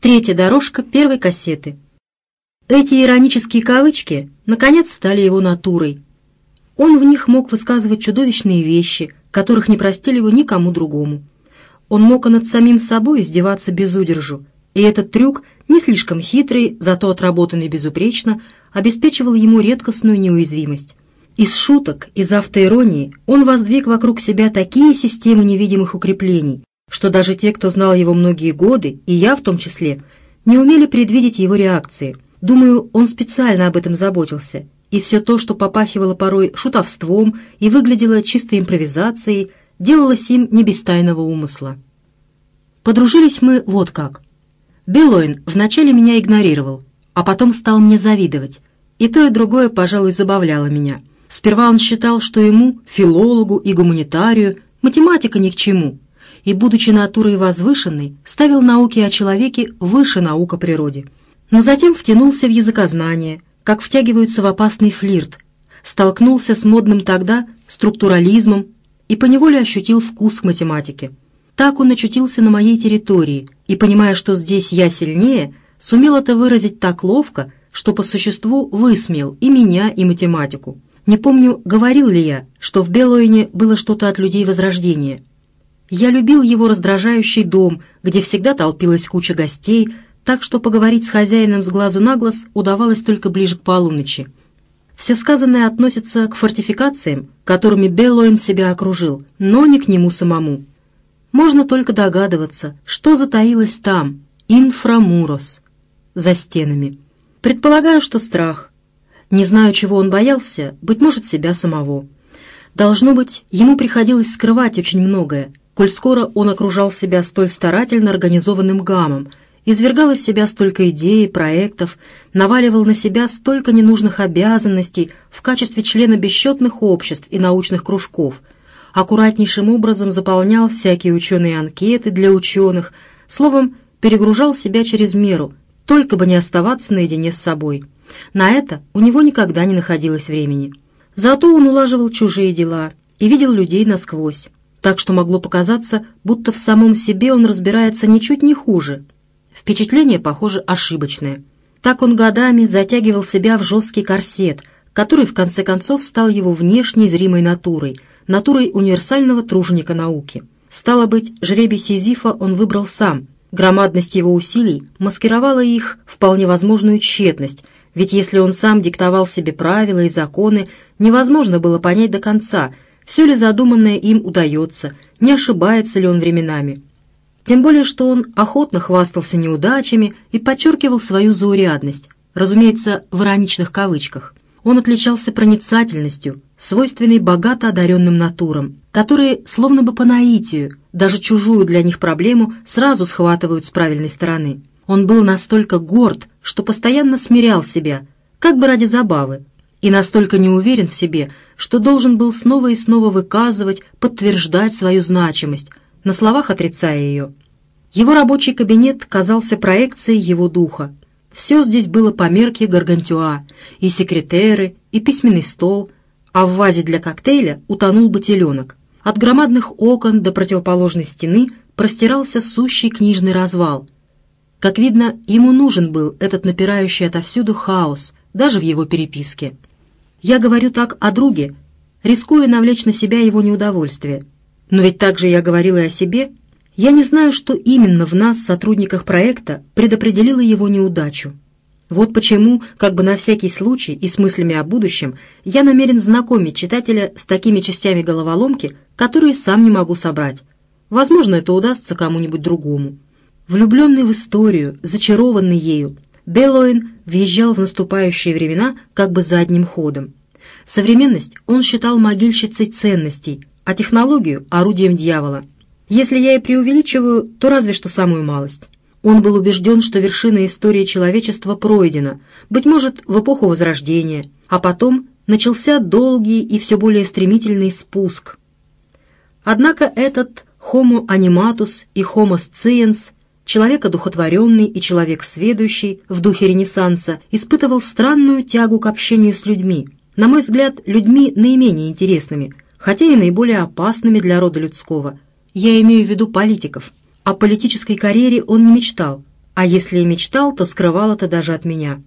Третья дорожка первой кассеты. Эти иронические кавычки, наконец, стали его натурой. Он в них мог высказывать чудовищные вещи, которых не простили его никому другому. Он мог и над самим собой издеваться без удержу, и этот трюк, не слишком хитрый, зато отработанный безупречно, обеспечивал ему редкостную неуязвимость. Из шуток, из автоиронии он воздвиг вокруг себя такие системы невидимых укреплений, что даже те, кто знал его многие годы, и я в том числе, не умели предвидеть его реакции. Думаю, он специально об этом заботился, и все то, что попахивало порой шутовством и выглядело чистой импровизацией, делалось им не без тайного умысла. Подружились мы вот как. Белоин вначале меня игнорировал, а потом стал мне завидовать, и то и другое, пожалуй, забавляло меня. Сперва он считал, что ему, филологу и гуманитарию, математика ни к чему — и, будучи натурой возвышенной, ставил науки о человеке выше наук о природе. Но затем втянулся в языкознание, как втягиваются в опасный флирт, столкнулся с модным тогда структурализмом и поневоле ощутил вкус к математике. Так он очутился на моей территории и, понимая, что здесь я сильнее, сумел это выразить так ловко, что по существу высмеял и меня, и математику. Не помню, говорил ли я, что в Белоине было что-то от людей Возрождения, я любил его раздражающий дом, где всегда толпилась куча гостей, так что поговорить с хозяином с глазу на глаз удавалось только ближе к полуночи. Все сказанное относится к фортификациям, которыми Беллоин себя окружил, но не к нему самому. Можно только догадываться, что затаилось там, инфрамурос, за стенами. Предполагаю, что страх. Не знаю, чего он боялся, быть может, себя самого. Должно быть, ему приходилось скрывать очень многое, коль скоро он окружал себя столь старательно организованным гамом, извергал из себя столько идей, проектов, наваливал на себя столько ненужных обязанностей в качестве члена бесчетных обществ и научных кружков, аккуратнейшим образом заполнял всякие ученые анкеты для ученых, словом, перегружал себя через меру, только бы не оставаться наедине с собой. На это у него никогда не находилось времени. Зато он улаживал чужие дела и видел людей насквозь так что могло показаться, будто в самом себе он разбирается ничуть не хуже. Впечатление, похоже, ошибочное. Так он годами затягивал себя в жесткий корсет, который в конце концов стал его внешней зримой натурой, натурой универсального труженика науки. Стало быть, жребий Сизифа он выбрал сам. Громадность его усилий маскировала их вполне возможную тщетность, ведь если он сам диктовал себе правила и законы, невозможно было понять до конца – все ли задуманное им удается, не ошибается ли он временами. Тем более, что он охотно хвастался неудачами и подчеркивал свою заурядность, разумеется, в ироничных кавычках. Он отличался проницательностью, свойственной богато одаренным натурам, которые, словно бы по наитию, даже чужую для них проблему сразу схватывают с правильной стороны. Он был настолько горд, что постоянно смирял себя, как бы ради забавы, и настолько не уверен в себе, что должен был снова и снова выказывать, подтверждать свою значимость, на словах отрицая ее. Его рабочий кабинет казался проекцией его духа. Все здесь было по мерке Гаргантюа, и секретеры, и письменный стол, а в вазе для коктейля утонул ботеленок. От громадных окон до противоположной стены простирался сущий книжный развал. Как видно, ему нужен был этот напирающий отовсюду хаос, даже в его переписке. Я говорю так о друге, рискуя навлечь на себя его неудовольствие. Но ведь также я говорила и о себе. Я не знаю, что именно в нас, сотрудниках проекта, предопределило его неудачу. Вот почему, как бы на всякий случай и с мыслями о будущем, я намерен знакомить читателя с такими частями головоломки, которые сам не могу собрать. Возможно, это удастся кому-нибудь другому. Влюбленный в историю, зачарованный ею, Беллоин въезжал в наступающие времена как бы задним ходом. Современность он считал могильщицей ценностей, а технологию — орудием дьявола. Если я и преувеличиваю, то разве что самую малость. Он был убежден, что вершина истории человечества пройдена, быть может, в эпоху Возрождения, а потом начался долгий и все более стремительный спуск. Однако этот Homo animatus и Homo sciens человек одухотворенный и человек сведущий в духе Ренессанса, испытывал странную тягу к общению с людьми, на мой взгляд, людьми наименее интересными, хотя и наиболее опасными для рода людского. Я имею в виду политиков. О политической карьере он не мечтал, а если и мечтал, то скрывал это даже от меня.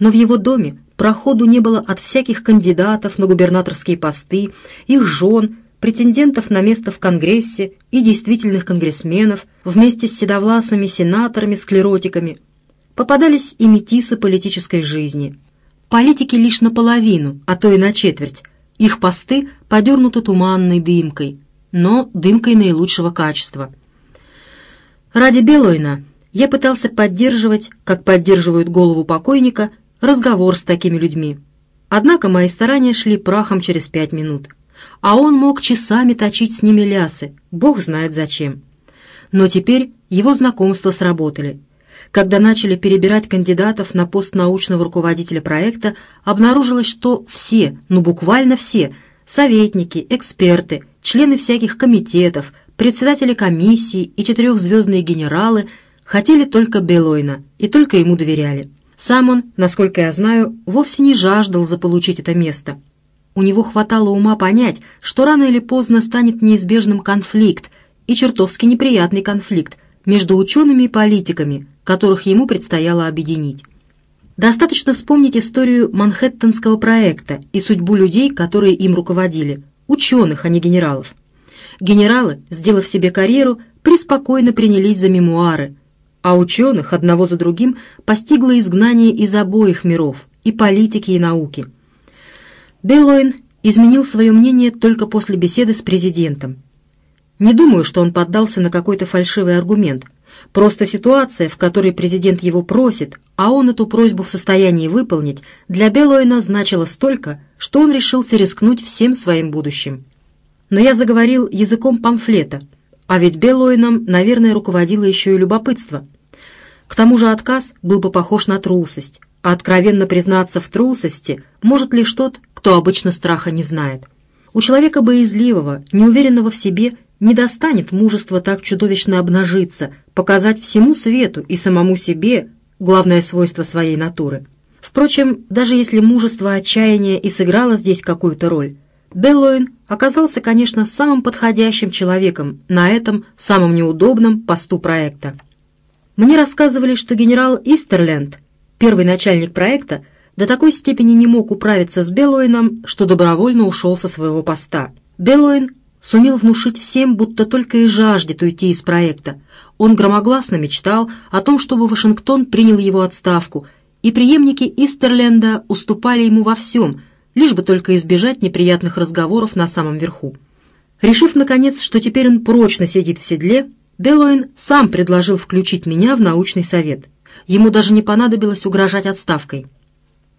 Но в его доме проходу не было от всяких кандидатов на губернаторские посты, их жен, претендентов на место в Конгрессе и действительных конгрессменов вместе с седовласыми сенаторами-склеротиками. Попадались и метисы политической жизни. Политики лишь наполовину, а то и на четверть. Их посты подернуты туманной дымкой, но дымкой наилучшего качества. Ради Белойна я пытался поддерживать, как поддерживают голову покойника, разговор с такими людьми. Однако мои старания шли прахом через пять минут – а он мог часами точить с ними лясы, бог знает зачем. Но теперь его знакомства сработали. Когда начали перебирать кандидатов на пост научного руководителя проекта, обнаружилось, что все, ну буквально все, советники, эксперты, члены всяких комитетов, председатели комиссий и четырехзвездные генералы хотели только Белойна и только ему доверяли. Сам он, насколько я знаю, вовсе не жаждал заполучить это место – у него хватало ума понять, что рано или поздно станет неизбежным конфликт, и чертовски неприятный конфликт, между учеными и политиками, которых ему предстояло объединить. Достаточно вспомнить историю Манхэттенского проекта и судьбу людей, которые им руководили, ученых, а не генералов. Генералы, сделав себе карьеру, преспокойно принялись за мемуары, а ученых одного за другим постигло изгнание из обоих миров, и политики, и науки – Беллоин изменил свое мнение только после беседы с президентом. Не думаю, что он поддался на какой-то фальшивый аргумент. Просто ситуация, в которой президент его просит, а он эту просьбу в состоянии выполнить, для Беллоина значила столько, что он решился рискнуть всем своим будущим. Но я заговорил языком памфлета, а ведь Беллоином, наверное, руководило еще и любопытство. К тому же отказ был бы похож на трусость, а откровенно признаться в трусости может лишь тот, кто обычно страха не знает. У человека боязливого, неуверенного в себе, не достанет мужества так чудовищно обнажиться, показать всему свету и самому себе главное свойство своей натуры. Впрочем, даже если мужество отчаяния и сыграло здесь какую-то роль, Беллоин оказался, конечно, самым подходящим человеком на этом самом неудобном посту проекта. Мне рассказывали, что генерал Истерленд Первый начальник проекта до такой степени не мог управиться с Беллоином, что добровольно ушел со своего поста. Беллоин сумел внушить всем, будто только и жаждет уйти из проекта. Он громогласно мечтал о том, чтобы Вашингтон принял его отставку, и преемники Истерленда уступали ему во всем, лишь бы только избежать неприятных разговоров на самом верху. Решив, наконец, что теперь он прочно сидит в седле, Беллоин сам предложил включить меня в научный совет – Ему даже не понадобилось угрожать отставкой.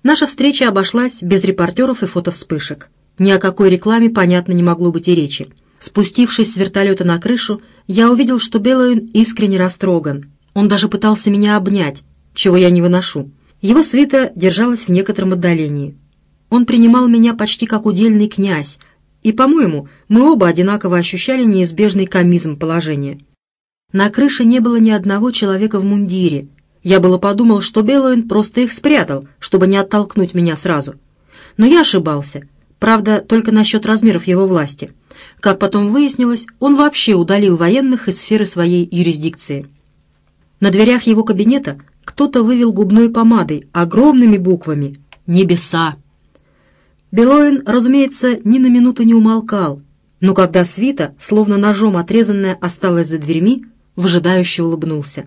Наша встреча обошлась без репортеров и фотовспышек. Ни о какой рекламе, понятно, не могло быть и речи. Спустившись с вертолета на крышу, я увидел, что Белоин искренне растроган. Он даже пытался меня обнять, чего я не выношу. Его свита держалась в некотором отдалении. Он принимал меня почти как удельный князь, и, по-моему, мы оба одинаково ощущали неизбежный комизм положения. На крыше не было ни одного человека в мундире, я было подумал, что Беллоин просто их спрятал, чтобы не оттолкнуть меня сразу. Но я ошибался. Правда, только насчет размеров его власти. Как потом выяснилось, он вообще удалил военных из сферы своей юрисдикции. На дверях его кабинета кто-то вывел губной помадой огромными буквами «Небеса». Белоин, разумеется, ни на минуту не умолкал, но когда свита, словно ножом отрезанная, осталась за дверьми, выжидающе улыбнулся.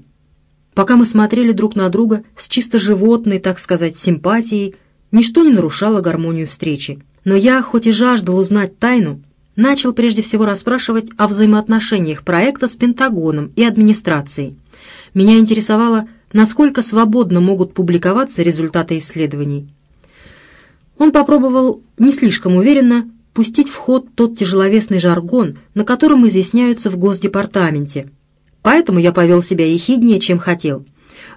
Пока мы смотрели друг на друга с чисто животной, так сказать, симпатией, ничто не нарушало гармонию встречи. Но я, хоть и жаждал узнать тайну, начал прежде всего расспрашивать о взаимоотношениях проекта с Пентагоном и администрацией. Меня интересовало, насколько свободно могут публиковаться результаты исследований. Он попробовал, не слишком уверенно, пустить в ход тот тяжеловесный жаргон, на котором изъясняются в Госдепартаменте – Поэтому я повел себя ехиднее, чем хотел.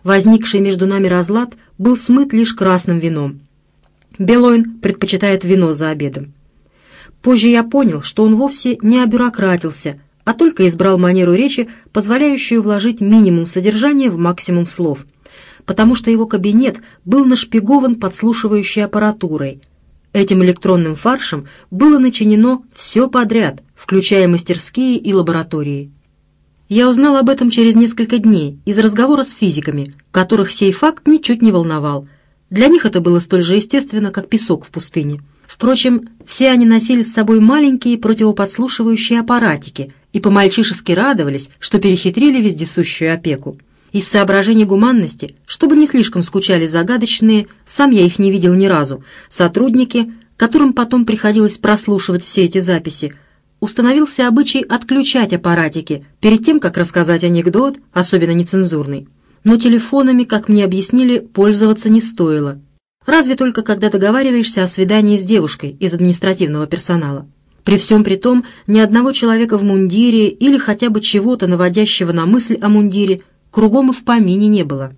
Возникший между нами разлад был смыт лишь красным вином. Белойн предпочитает вино за обедом. Позже я понял, что он вовсе не обюрократился, а только избрал манеру речи, позволяющую вложить минимум содержания в максимум слов, потому что его кабинет был нашпигован подслушивающей аппаратурой. Этим электронным фаршем было начинено все подряд, включая мастерские и лаборатории. Я узнал об этом через несколько дней из разговора с физиками, которых сей факт ничуть не волновал. Для них это было столь же естественно, как песок в пустыне. Впрочем, все они носили с собой маленькие противоподслушивающие аппаратики и по-мальчишески радовались, что перехитрили вездесущую опеку. Из соображений гуманности, чтобы не слишком скучали загадочные, сам я их не видел ни разу, сотрудники, которым потом приходилось прослушивать все эти записи, установился обычай отключать аппаратики перед тем, как рассказать анекдот, особенно нецензурный. Но телефонами, как мне объяснили, пользоваться не стоило. Разве только когда договариваешься о свидании с девушкой из административного персонала. При всем при том, ни одного человека в мундире или хотя бы чего-то наводящего на мысль о мундире кругом и в помине не было.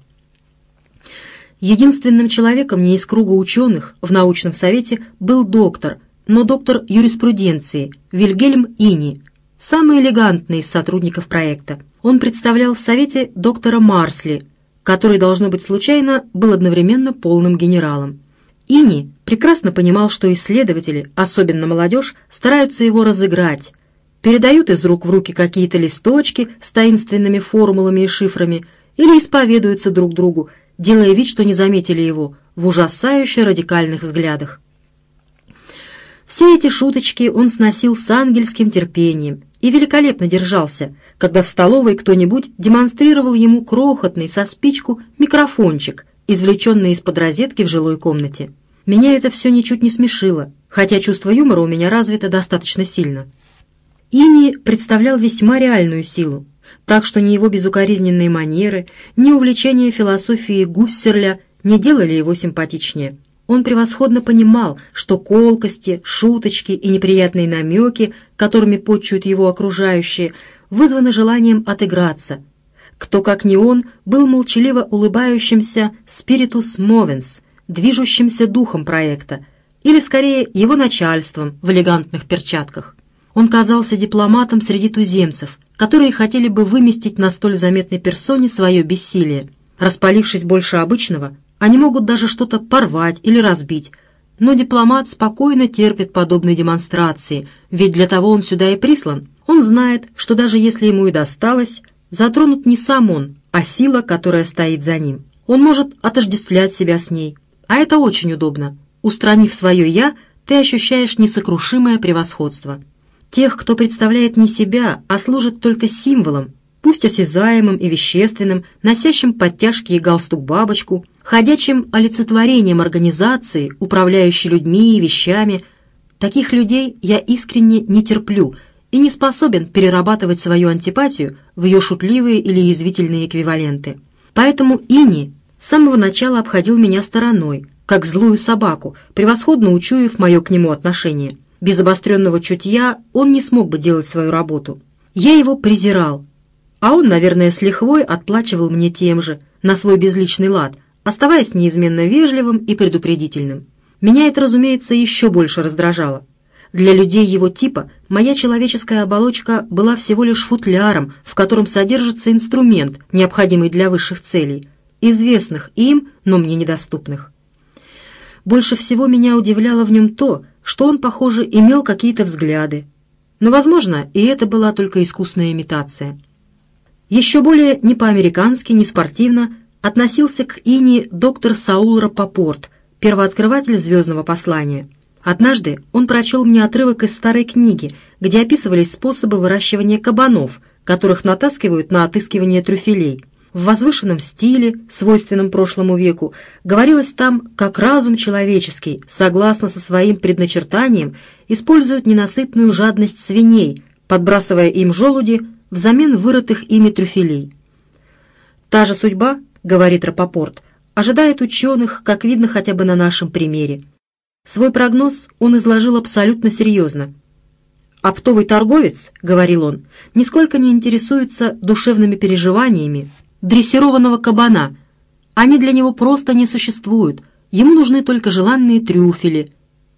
Единственным человеком не из круга ученых в научном совете был доктор – но доктор юриспруденции Вильгельм Ини, самый элегантный из сотрудников проекта. Он представлял в Совете доктора Марсли, который, должно быть случайно, был одновременно полным генералом. Ини прекрасно понимал, что исследователи, особенно молодежь, стараются его разыграть, передают из рук в руки какие-то листочки с таинственными формулами и шифрами или исповедуются друг другу, делая вид, что не заметили его в ужасающе радикальных взглядах. Все эти шуточки он сносил с ангельским терпением и великолепно держался, когда в столовой кто-нибудь демонстрировал ему крохотный со спичку микрофончик, извлеченный из-под розетки в жилой комнате. Меня это все ничуть не смешило, хотя чувство юмора у меня развито достаточно сильно. Ини представлял весьма реальную силу, так что ни его безукоризненные манеры, ни увлечение философией Гуссерля не делали его симпатичнее. Он превосходно понимал, что колкости, шуточки и неприятные намеки, которыми почуют его окружающие, вызваны желанием отыграться. Кто, как не он, был молчаливо улыбающимся «спиритус мовенс», движущимся духом проекта, или, скорее, его начальством в элегантных перчатках. Он казался дипломатом среди туземцев, которые хотели бы выместить на столь заметной персоне свое бессилие. Распалившись больше обычного, они могут даже что-то порвать или разбить. Но дипломат спокойно терпит подобные демонстрации, ведь для того он сюда и прислан. Он знает, что даже если ему и досталось, затронут не сам он, а сила, которая стоит за ним. Он может отождествлять себя с ней. А это очень удобно. Устранив свое «я», ты ощущаешь несокрушимое превосходство. Тех, кто представляет не себя, а служит только символом, пусть осязаемым и вещественным, носящим подтяжки и галстук-бабочку, ходячим олицетворением организации, управляющей людьми и вещами. Таких людей я искренне не терплю и не способен перерабатывать свою антипатию в ее шутливые или язвительные эквиваленты. Поэтому Ини с самого начала обходил меня стороной, как злую собаку, превосходно учуяв мое к нему отношение. Без обостренного чутья он не смог бы делать свою работу. Я его презирал, а он, наверное, с лихвой отплачивал мне тем же, на свой безличный лад, оставаясь неизменно вежливым и предупредительным. Меня это, разумеется, еще больше раздражало. Для людей его типа моя человеческая оболочка была всего лишь футляром, в котором содержится инструмент, необходимый для высших целей, известных им, но мне недоступных. Больше всего меня удивляло в нем то, что он, похоже, имел какие-то взгляды. Но, возможно, и это была только искусная имитация – еще более не по-американски, не спортивно относился к Ини доктор Саул Рапопорт, первооткрыватель «Звездного послания». Однажды он прочел мне отрывок из старой книги, где описывались способы выращивания кабанов, которых натаскивают на отыскивание трюфелей. В возвышенном стиле, свойственном прошлому веку, говорилось там, как разум человеческий, согласно со своим предначертанием, использует ненасытную жадность свиней, подбрасывая им желуди взамен вырытых ими трюфелей. Та же судьба, говорит Рапопорт, ожидает ученых, как видно хотя бы на нашем примере. Свой прогноз он изложил абсолютно серьезно. «Оптовый торговец, — говорил он, — нисколько не интересуется душевными переживаниями дрессированного кабана. Они для него просто не существуют, ему нужны только желанные трюфели.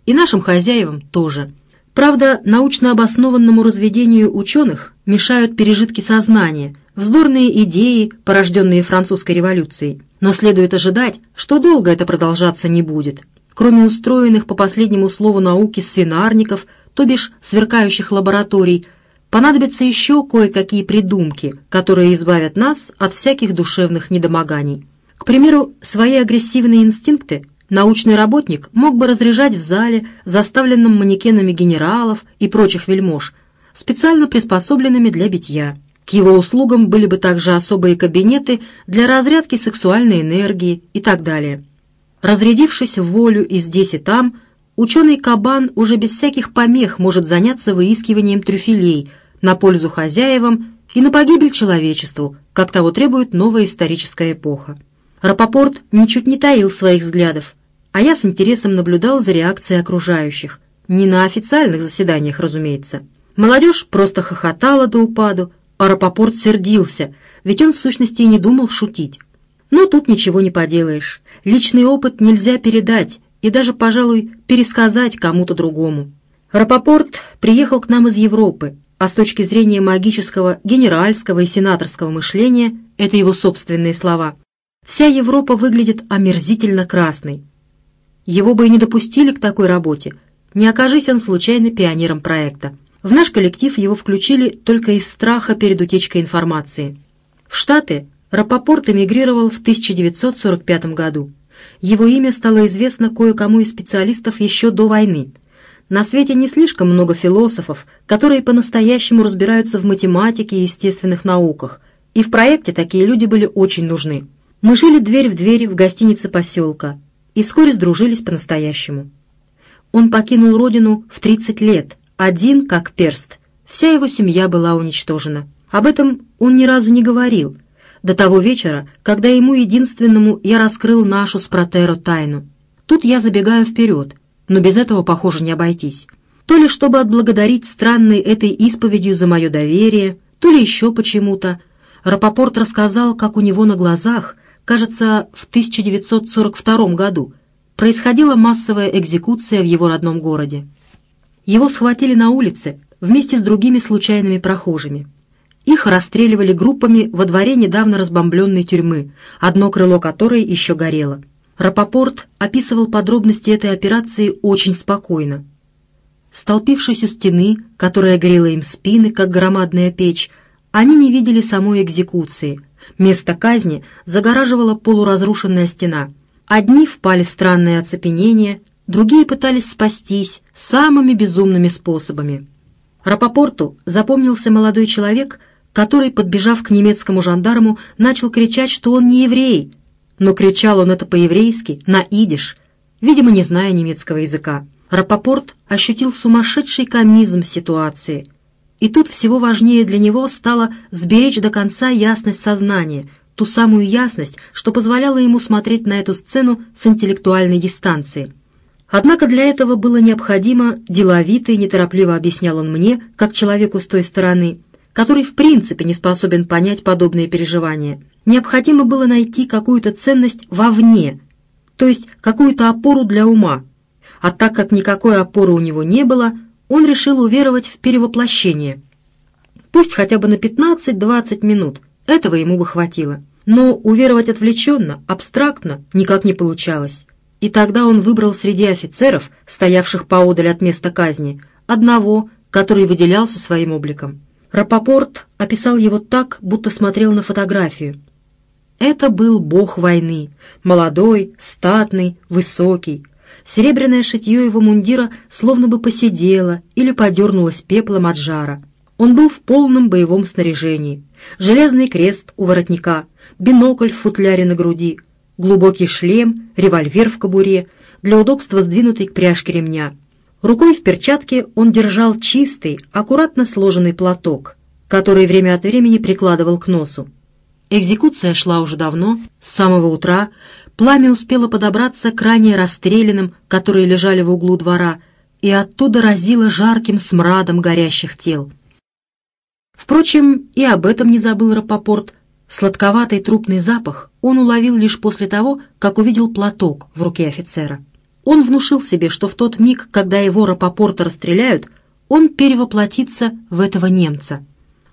И нашим хозяевам тоже». Правда, научно обоснованному разведению ученых мешают пережитки сознания, вздорные идеи, порожденные французской революцией. Но следует ожидать, что долго это продолжаться не будет. Кроме устроенных по последнему слову науки свинарников, то бишь сверкающих лабораторий, понадобятся еще кое-какие придумки, которые избавят нас от всяких душевных недомоганий. К примеру, свои агрессивные инстинкты научный работник мог бы разряжать в зале, заставленном манекенами генералов и прочих вельмож, специально приспособленными для битья. Его услугам были бы также особые кабинеты для разрядки сексуальной энергии и так далее. Разрядившись в волю и здесь, и там, ученый кабан уже без всяких помех может заняться выискиванием трюфелей на пользу хозяевам и на погибель человечеству, как того требует новая историческая эпоха. Рапопорт ничуть не таил своих взглядов, а я с интересом наблюдал за реакцией окружающих. Не на официальных заседаниях, разумеется. Молодежь просто хохотала до упаду, а Рапопорт сердился, ведь он в сущности и не думал шутить. Но тут ничего не поделаешь. Личный опыт нельзя передать и даже, пожалуй, пересказать кому-то другому. Рапопорт приехал к нам из Европы, а с точки зрения магического, генеральского и сенаторского мышления, это его собственные слова, вся Европа выглядит омерзительно красной. Его бы и не допустили к такой работе, не окажись он случайно пионером проекта. В наш коллектив его включили только из страха перед утечкой информации. В Штаты Рапопорт эмигрировал в 1945 году. Его имя стало известно кое-кому из специалистов еще до войны. На свете не слишком много философов, которые по-настоящему разбираются в математике и естественных науках, и в проекте такие люди были очень нужны. Мы жили дверь в дверь в гостинице поселка и вскоре сдружились по-настоящему. Он покинул родину в 30 лет – один как перст. Вся его семья была уничтожена. Об этом он ни разу не говорил, до того вечера, когда ему единственному я раскрыл нашу с Протеро тайну. Тут я забегаю вперед, но без этого, похоже, не обойтись. То ли чтобы отблагодарить странной этой исповедью за мое доверие, то ли еще почему-то. Рапопорт рассказал, как у него на глазах, кажется, в 1942 году, происходила массовая экзекуция в его родном городе. Его схватили на улице вместе с другими случайными прохожими. Их расстреливали группами во дворе недавно разбомбленной тюрьмы, одно крыло которой еще горело. Рапопорт описывал подробности этой операции очень спокойно. Столпившись у стены, которая грела им спины, как громадная печь, они не видели самой экзекуции. Место казни загораживала полуразрушенная стена. Одни впали в странное оцепенение, Другие пытались спастись самыми безумными способами. Рапопорту запомнился молодой человек, который, подбежав к немецкому жандарму, начал кричать, что он не еврей. Но кричал он это по-еврейски, на идиш, видимо, не зная немецкого языка. Рапопорт ощутил сумасшедший комизм ситуации. И тут всего важнее для него стало сберечь до конца ясность сознания, ту самую ясность, что позволяло ему смотреть на эту сцену с интеллектуальной дистанции. Однако для этого было необходимо, деловито и неторопливо объяснял он мне, как человеку с той стороны, который в принципе не способен понять подобные переживания, необходимо было найти какую-то ценность вовне, то есть какую-то опору для ума. А так как никакой опоры у него не было, он решил уверовать в перевоплощение. Пусть хотя бы на 15-20 минут, этого ему бы хватило. Но уверовать отвлеченно, абстрактно никак не получалось. И тогда он выбрал среди офицеров, стоявших поодаль от места казни, одного, который выделялся своим обликом. Рапопорт описал его так, будто смотрел на фотографию. Это был бог войны, молодой, статный, высокий. Серебряное шитье его мундира словно бы посидело или подернулось пеплом от жара. Он был в полном боевом снаряжении. Железный крест у воротника, бинокль в футляре на груди — глубокий шлем, револьвер в кобуре, для удобства сдвинутый к пряжке ремня. Рукой в перчатке он держал чистый, аккуратно сложенный платок, который время от времени прикладывал к носу. Экзекуция шла уже давно, с самого утра. Пламя успело подобраться к ранее расстрелянным, которые лежали в углу двора, и оттуда разило жарким смрадом горящих тел. Впрочем, и об этом не забыл Рапопорт, Сладковатый трупный запах он уловил лишь после того, как увидел платок в руке офицера. Он внушил себе, что в тот миг, когда его Рапопорта расстреляют, он перевоплотится в этого немца.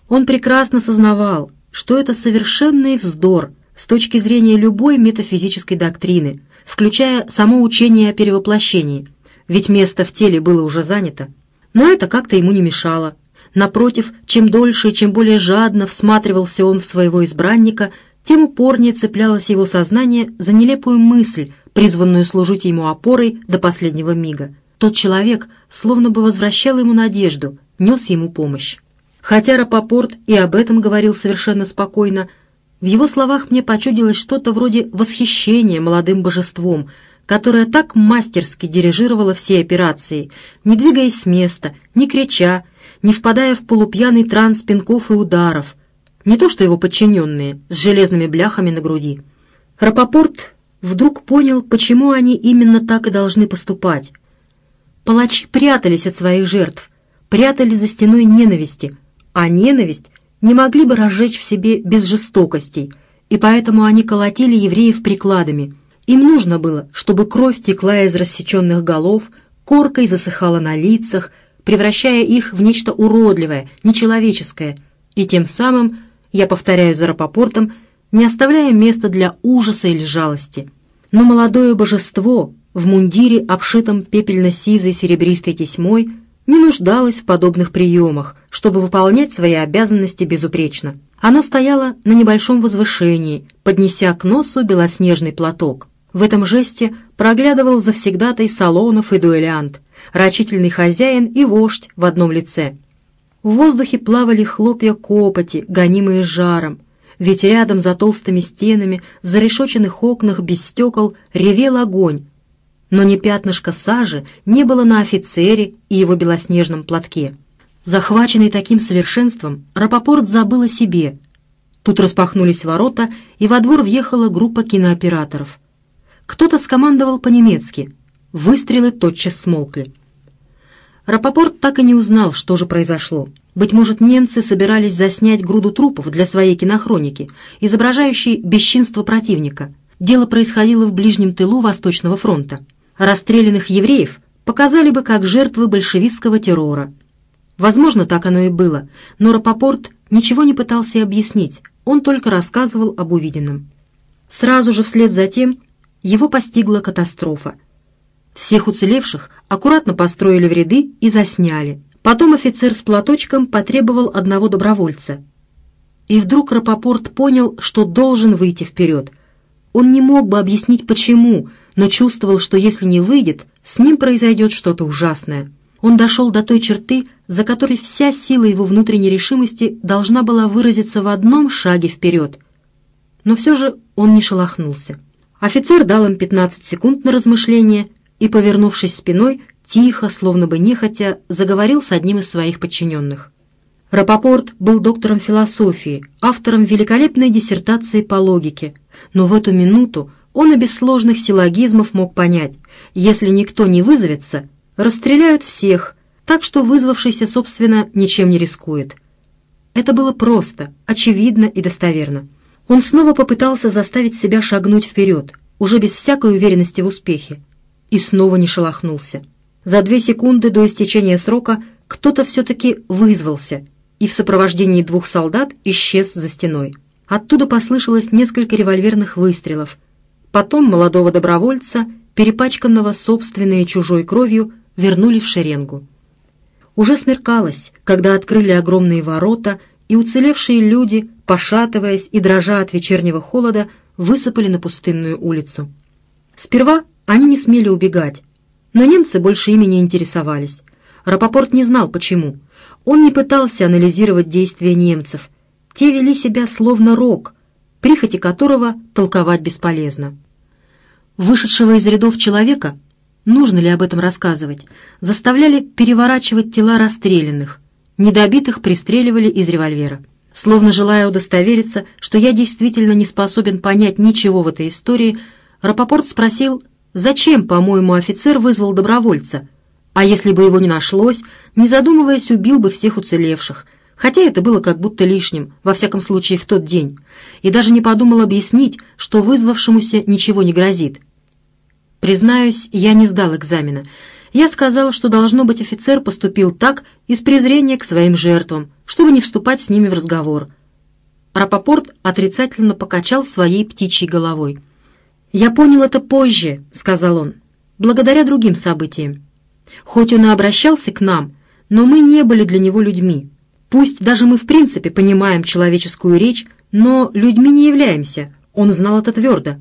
Он прекрасно сознавал, что это совершенный вздор с точки зрения любой метафизической доктрины, включая само учение о перевоплощении, ведь место в теле было уже занято. Но это как-то ему не мешало. Напротив, чем дольше и чем более жадно всматривался он в своего избранника, тем упорнее цеплялось его сознание за нелепую мысль, призванную служить ему опорой до последнего мига. Тот человек словно бы возвращал ему надежду, нес ему помощь. Хотя Рапопорт и об этом говорил совершенно спокойно, в его словах мне почудилось что-то вроде восхищения молодым божеством, которое так мастерски дирижировало всей операцией, не двигаясь с места, не крича, не впадая в полупьяный транс пинков и ударов, не то что его подчиненные с железными бляхами на груди. Рапопорт вдруг понял, почему они именно так и должны поступать. Палачи прятались от своих жертв, прятались за стеной ненависти, а ненависть не могли бы разжечь в себе без жестокостей, и поэтому они колотили евреев прикладами. Им нужно было, чтобы кровь текла из рассеченных голов, коркой засыхала на лицах, превращая их в нечто уродливое, нечеловеческое, и тем самым, я повторяю за Рапопортом, не оставляя места для ужаса или жалости. Но молодое божество в мундире, обшитом пепельно-сизой серебристой тесьмой, не нуждалось в подобных приемах, чтобы выполнять свои обязанности безупречно. Оно стояло на небольшом возвышении, поднеся к носу белоснежный платок. В этом жесте проглядывал завсегдатай салонов и дуэлянт, рачительный хозяин и вождь в одном лице. В воздухе плавали хлопья копоти, гонимые жаром, ведь рядом за толстыми стенами, в зарешоченных окнах без стекол, ревел огонь, но ни пятнышка сажи не было на офицере и его белоснежном платке. Захваченный таким совершенством, Рапопорт забыл о себе. Тут распахнулись ворота, и во двор въехала группа кинооператоров. Кто-то скомандовал по-немецки. Выстрелы тотчас смолкли. Рапопорт так и не узнал, что же произошло. Быть может, немцы собирались заснять груду трупов для своей кинохроники, изображающей бесчинство противника. Дело происходило в ближнем тылу Восточного фронта расстрелянных евреев показали бы как жертвы большевистского террора. Возможно, так оно и было, но Рапопорт ничего не пытался объяснить, он только рассказывал об увиденном. Сразу же вслед за тем его постигла катастрофа. Всех уцелевших аккуратно построили в ряды и засняли. Потом офицер с платочком потребовал одного добровольца. И вдруг Рапопорт понял, что должен выйти вперед. Он не мог бы объяснить, почему, но чувствовал, что если не выйдет, с ним произойдет что-то ужасное. Он дошел до той черты, за которой вся сила его внутренней решимости должна была выразиться в одном шаге вперед. Но все же он не шелохнулся. Офицер дал им 15 секунд на размышление и, повернувшись спиной, тихо, словно бы нехотя, заговорил с одним из своих подчиненных. Рапопорт был доктором философии, автором великолепной диссертации по логике, но в эту минуту он и без сложных силлогизмов мог понять, если никто не вызовется, расстреляют всех, так что вызвавшийся, собственно, ничем не рискует. Это было просто, очевидно и достоверно. Он снова попытался заставить себя шагнуть вперед, уже без всякой уверенности в успехе, и снова не шелохнулся. За две секунды до истечения срока кто-то все-таки вызвался и в сопровождении двух солдат исчез за стеной. Оттуда послышалось несколько револьверных выстрелов, Потом молодого добровольца, перепачканного собственной и чужой кровью, вернули в шеренгу. Уже смеркалось, когда открыли огромные ворота, и уцелевшие люди, пошатываясь и дрожа от вечернего холода, высыпали на пустынную улицу. Сперва они не смели убегать, но немцы больше ими не интересовались. Рапопорт не знал, почему. Он не пытался анализировать действия немцев. Те вели себя словно рок, прихоти которого толковать бесполезно. Вышедшего из рядов человека, нужно ли об этом рассказывать, заставляли переворачивать тела расстрелянных, недобитых пристреливали из револьвера. Словно желая удостовериться, что я действительно не способен понять ничего в этой истории, Рапопорт спросил, зачем, по-моему, офицер вызвал добровольца, а если бы его не нашлось, не задумываясь, убил бы всех уцелевших – хотя это было как будто лишним, во всяком случае в тот день, и даже не подумал объяснить, что вызвавшемуся ничего не грозит. Признаюсь, я не сдал экзамена. Я сказал, что, должно быть, офицер поступил так из презрения к своим жертвам, чтобы не вступать с ними в разговор. Рапопорт отрицательно покачал своей птичьей головой. «Я понял это позже», — сказал он, — «благодаря другим событиям. Хоть он и обращался к нам, но мы не были для него людьми. Пусть даже мы в принципе понимаем человеческую речь, но людьми не являемся, он знал это твердо.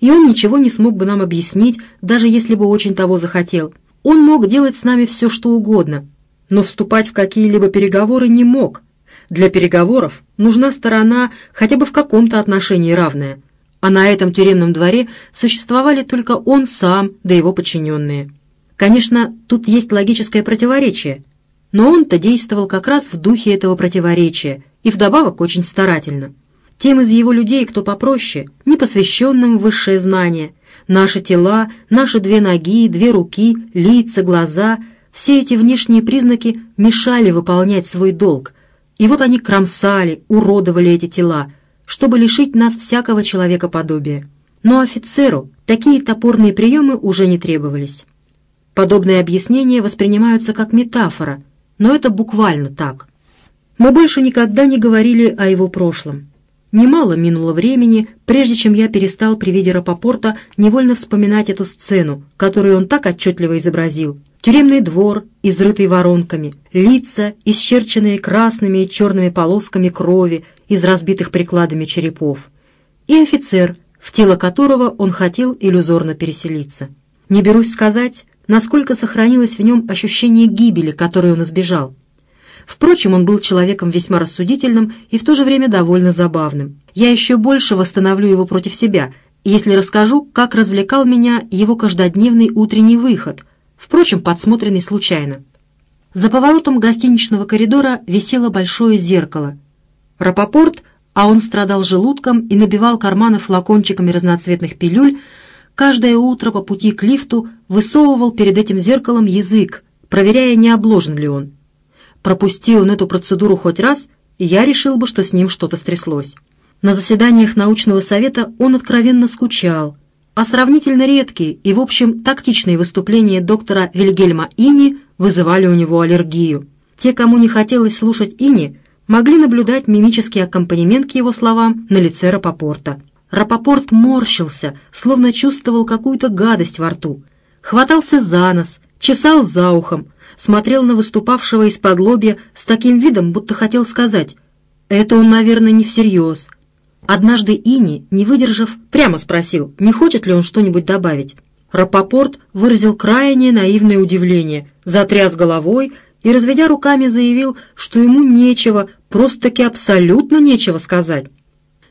И он ничего не смог бы нам объяснить, даже если бы очень того захотел. Он мог делать с нами все, что угодно, но вступать в какие-либо переговоры не мог. Для переговоров нужна сторона хотя бы в каком-то отношении равная, а на этом тюремном дворе существовали только он сам да его подчиненные. Конечно, тут есть логическое противоречие, но он-то действовал как раз в духе этого противоречия и вдобавок очень старательно. Тем из его людей, кто попроще, непосвященным в высшее знание, наши тела, наши две ноги, две руки, лица, глаза, все эти внешние признаки мешали выполнять свой долг, и вот они кромсали, уродовали эти тела, чтобы лишить нас всякого человекоподобия. Но офицеру такие топорные приемы уже не требовались. Подобные объяснения воспринимаются как метафора, но это буквально так. Мы больше никогда не говорили о его прошлом. Немало минуло времени, прежде чем я перестал при виде Рапопорта невольно вспоминать эту сцену, которую он так отчетливо изобразил. Тюремный двор, изрытый воронками, лица, исчерченные красными и черными полосками крови из разбитых прикладами черепов, и офицер, в тело которого он хотел иллюзорно переселиться. Не берусь сказать, насколько сохранилось в нем ощущение гибели, которой он избежал. Впрочем, он был человеком весьма рассудительным и в то же время довольно забавным. Я еще больше восстановлю его против себя, если расскажу, как развлекал меня его каждодневный утренний выход, впрочем, подсмотренный случайно. За поворотом гостиничного коридора висело большое зеркало. Рапопорт, а он страдал желудком и набивал карманы флакончиками разноцветных пилюль, каждое утро по пути к лифту высовывал перед этим зеркалом язык, проверяя, не обложен ли он. Пропусти он эту процедуру хоть раз, и я решил бы, что с ним что-то стряслось. На заседаниях научного совета он откровенно скучал, а сравнительно редкие и, в общем, тактичные выступления доктора Вильгельма Ини вызывали у него аллергию. Те, кому не хотелось слушать Ини, могли наблюдать мимический аккомпанемент к его словам на лице Рапопорта. Рапопорт морщился, словно чувствовал какую-то гадость во рту, хватался за нос, чесал за ухом, смотрел на выступавшего из-под лобья с таким видом, будто хотел сказать «Это он, наверное, не всерьез». Однажды Ини, не выдержав, прямо спросил, не хочет ли он что-нибудь добавить. Рапопорт выразил крайнее наивное удивление, затряс головой и, разведя руками, заявил, что ему нечего, просто-таки абсолютно нечего сказать.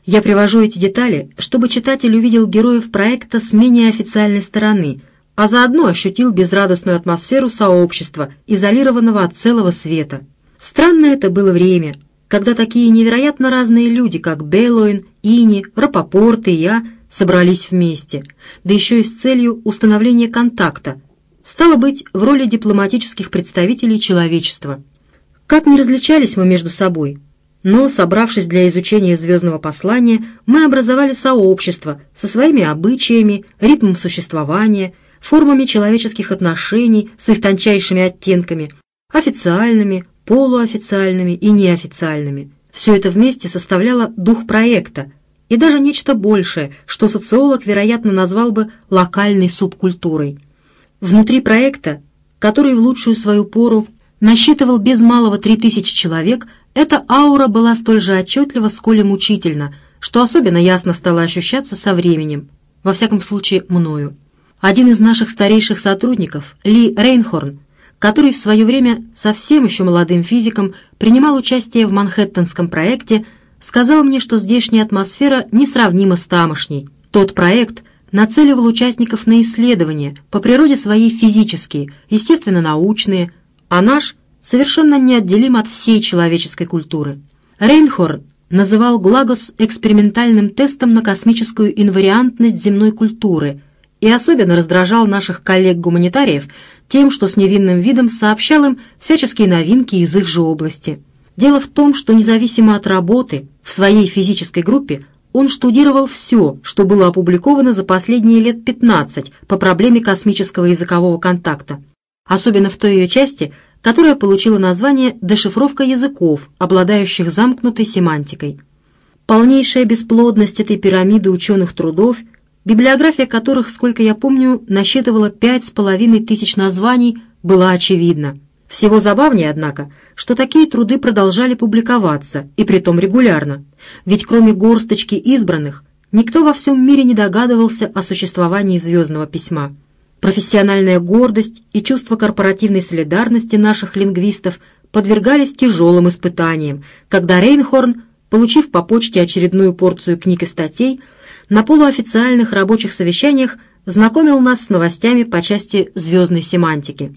Я привожу эти детали, чтобы читатель увидел героев проекта с менее официальной стороны, а заодно ощутил безрадостную атмосферу сообщества, изолированного от целого света. Странное это было время, когда такие невероятно разные люди, как Беллоин, Ини, Рапопорт и я, собрались вместе, да еще и с целью установления контакта, стало быть, в роли дипломатических представителей человечества. Как не различались мы между собой, но, собравшись для изучения звездного послания, мы образовали сообщество со своими обычаями, ритмом существования – формами человеческих отношений с их тончайшими оттенками, официальными, полуофициальными и неофициальными. Все это вместе составляло дух проекта и даже нечто большее, что социолог, вероятно, назвал бы локальной субкультурой. Внутри проекта, который в лучшую свою пору насчитывал без малого 3000 человек, эта аура была столь же отчетлива, сколь и мучительна, что особенно ясно стало ощущаться со временем, во всяком случае мною. Один из наших старейших сотрудников, Ли Рейнхорн, который в свое время совсем еще молодым физиком принимал участие в Манхэттенском проекте, сказал мне, что здешняя атмосфера несравнима с тамошней. Тот проект нацеливал участников на исследования, по природе своей физические, естественно, научные, а наш совершенно неотделим от всей человеческой культуры. Рейнхорн называл Глагос экспериментальным тестом на космическую инвариантность земной культуры – и особенно раздражал наших коллег-гуманитариев тем, что с невинным видом сообщал им всяческие новинки из их же области. Дело в том, что независимо от работы в своей физической группе он штудировал все, что было опубликовано за последние лет 15 по проблеме космического языкового контакта, особенно в той ее части, которая получила название «Дешифровка языков, обладающих замкнутой семантикой». Полнейшая бесплодность этой пирамиды ученых трудов – библиография которых, сколько я помню, насчитывала пять с половиной тысяч названий, была очевидна. Всего забавнее, однако, что такие труды продолжали публиковаться, и притом регулярно, ведь кроме горсточки избранных, никто во всем мире не догадывался о существовании звездного письма. Профессиональная гордость и чувство корпоративной солидарности наших лингвистов подвергались тяжелым испытаниям, когда Рейнхорн, получив по почте очередную порцию книг и статей, на полуофициальных рабочих совещаниях знакомил нас с новостями по части звездной семантики.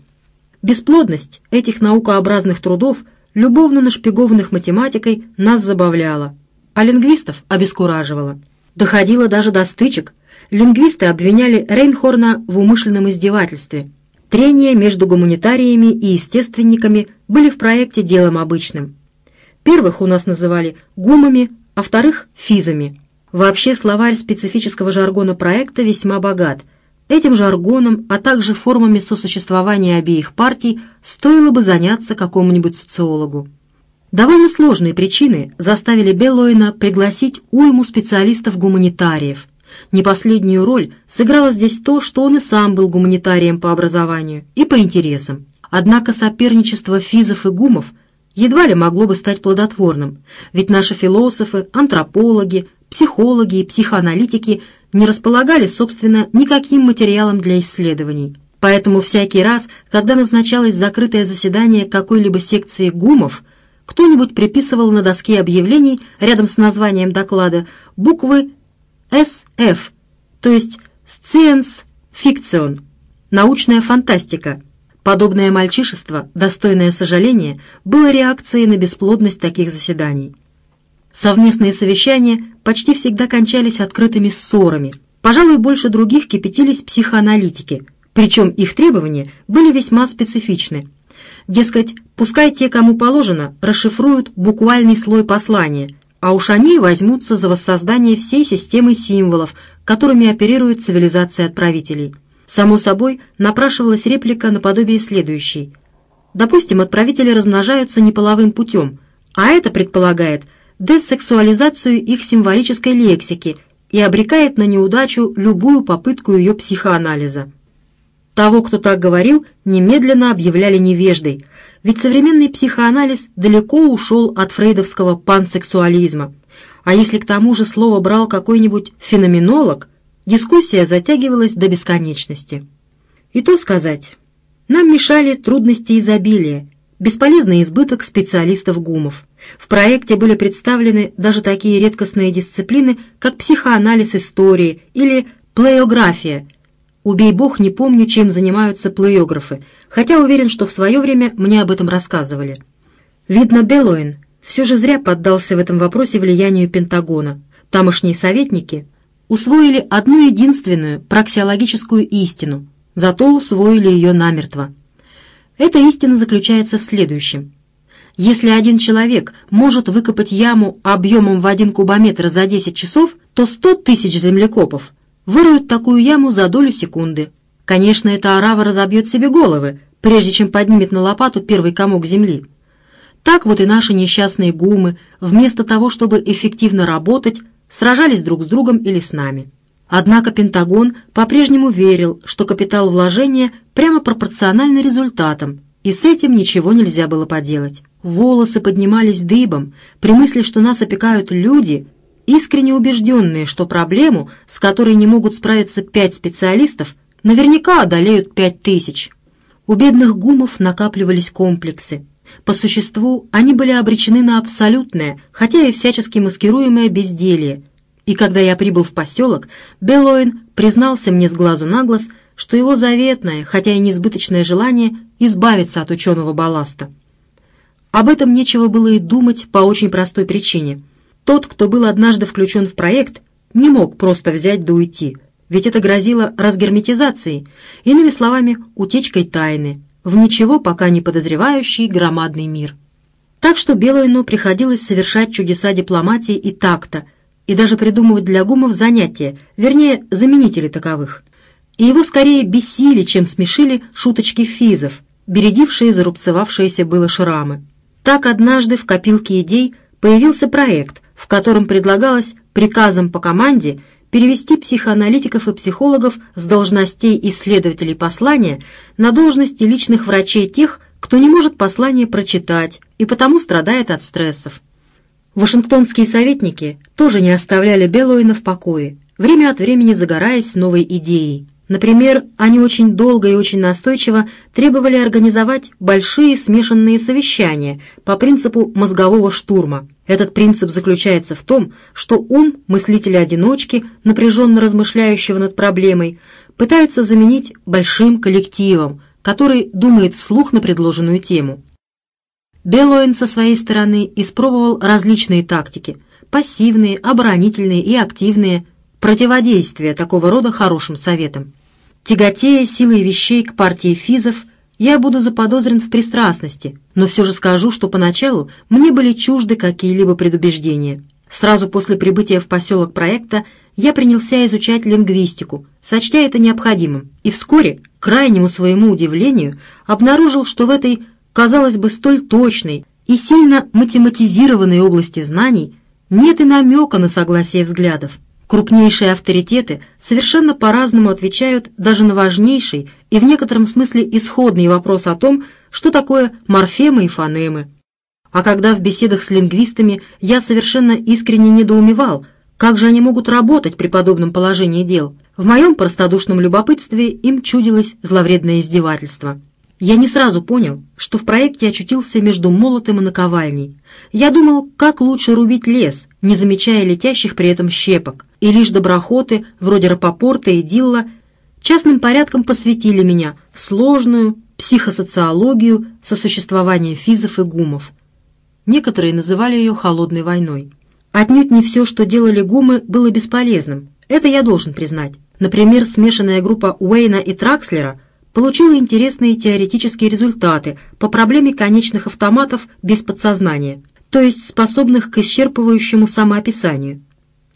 Бесплодность этих наукообразных трудов, любовно нашпигованных математикой, нас забавляла, а лингвистов обескураживала. Доходило даже до стычек. Лингвисты обвиняли Рейнхорна в умышленном издевательстве. Трения между гуманитариями и естественниками были в проекте делом обычным. Первых у нас называли гумами, а вторых — физами. Вообще словарь специфического жаргона проекта весьма богат — Этим жаргоном, а также формами сосуществования обеих партий стоило бы заняться какому-нибудь социологу. Довольно сложные причины заставили Беллоина пригласить уйму специалистов-гуманитариев. Не последнюю роль сыграло здесь то, что он и сам был гуманитарием по образованию и по интересам. Однако соперничество физов и гумов едва ли могло бы стать плодотворным, ведь наши философы, антропологи, психологи и психоаналитики – не располагали, собственно, никаким материалом для исследований. Поэтому всякий раз, когда назначалось закрытое заседание какой-либо секции ГУМов, кто-нибудь приписывал на доске объявлений рядом с названием доклада буквы «СФ», то есть «Science Fiction» — научная фантастика. Подобное мальчишество, достойное сожаления, было реакцией на бесплодность таких заседаний. Совместные совещания почти всегда кончались открытыми ссорами. Пожалуй, больше других кипятились психоаналитики, причем их требования были весьма специфичны. Дескать, пускай те, кому положено, расшифруют буквальный слой послания, а уж они возьмутся за воссоздание всей системы символов, которыми оперирует цивилизация отправителей. Само собой, напрашивалась реплика наподобие следующей. Допустим, отправители размножаются неполовым путем, а это предполагает – десексуализацию их символической лексики и обрекает на неудачу любую попытку ее психоанализа. Того, кто так говорил, немедленно объявляли невеждой, ведь современный психоанализ далеко ушел от фрейдовского пансексуализма. А если к тому же слово брал какой-нибудь феноменолог, дискуссия затягивалась до бесконечности. И то сказать, нам мешали трудности изобилия, бесполезный избыток специалистов-гумов. В проекте были представлены даже такие редкостные дисциплины, как психоанализ истории или плеография. Убей бог, не помню, чем занимаются плеографы, хотя уверен, что в свое время мне об этом рассказывали. Видно, Беллоин все же зря поддался в этом вопросе влиянию Пентагона. Тамошние советники усвоили одну единственную праксиологическую истину, зато усвоили ее намертво. Эта истина заключается в следующем. Если один человек может выкопать яму объемом в один кубометр за 10 часов, то 100 тысяч землекопов выроют такую яму за долю секунды. Конечно, эта орава разобьет себе головы, прежде чем поднимет на лопату первый комок земли. Так вот и наши несчастные гумы, вместо того, чтобы эффективно работать, сражались друг с другом или с нами. Однако Пентагон по-прежнему верил, что капитал вложения прямо пропорциональный результатам, и с этим ничего нельзя было поделать. Волосы поднимались дыбом при мысли, что нас опекают люди, искренне убежденные, что проблему, с которой не могут справиться пять специалистов, наверняка одолеют пять тысяч. У бедных гумов накапливались комплексы. По существу они были обречены на абсолютное, хотя и всячески маскируемое безделье, и когда я прибыл в поселок, Белоин признался мне с глазу на глаз, что его заветное, хотя и несбыточное желание избавиться от ученого балласта. Об этом нечего было и думать по очень простой причине. Тот, кто был однажды включен в проект, не мог просто взять да уйти, ведь это грозило разгерметизацией, иными словами, утечкой тайны, в ничего пока не подозревающий громадный мир. Так что Белоину приходилось совершать чудеса дипломатии и такта – и даже придумывать для гумов занятия, вернее, заменители таковых. И его скорее бесили, чем смешили шуточки физов, бередившие зарубцевавшиеся было шрамы. Так однажды в копилке идей появился проект, в котором предлагалось приказом по команде перевести психоаналитиков и психологов с должностей исследователей послания на должности личных врачей тех, кто не может послание прочитать и потому страдает от стрессов. Вашингтонские советники тоже не оставляли Беллоина в покое, время от времени загораясь новой идеей. Например, они очень долго и очень настойчиво требовали организовать большие смешанные совещания по принципу мозгового штурма. Этот принцип заключается в том, что ум мыслителя-одиночки, напряженно размышляющего над проблемой, пытаются заменить большим коллективом, который думает вслух на предложенную тему. Белоин со своей стороны испробовал различные тактики – пассивные, оборонительные и активные – противодействия такого рода хорошим советам. Тяготея силой вещей к партии физов, я буду заподозрен в пристрастности, но все же скажу, что поначалу мне были чужды какие-либо предубеждения. Сразу после прибытия в поселок проекта я принялся изучать лингвистику, сочтя это необходимым, и вскоре, крайнему своему удивлению, обнаружил, что в этой, казалось бы, столь точной и сильно математизированной области знаний нет и намека на согласие взглядов. Крупнейшие авторитеты совершенно по-разному отвечают даже на важнейший и в некотором смысле исходный вопрос о том, что такое морфемы и фонемы. А когда в беседах с лингвистами я совершенно искренне недоумевал, как же они могут работать при подобном положении дел, в моем простодушном любопытстве им чудилось зловредное издевательство. Я не сразу понял, что в проекте очутился между молотом и наковальней. Я думал, как лучше рубить лес, не замечая летящих при этом щепок, и лишь доброхоты, вроде Рапопорта и Дилла, частным порядком посвятили меня в сложную психосоциологию сосуществования физов и гумов. Некоторые называли ее «холодной войной». Отнюдь не все, что делали гумы, было бесполезным. Это я должен признать. Например, смешанная группа Уэйна и Тракслера – получила интересные теоретические результаты по проблеме конечных автоматов без подсознания, то есть способных к исчерпывающему самоописанию.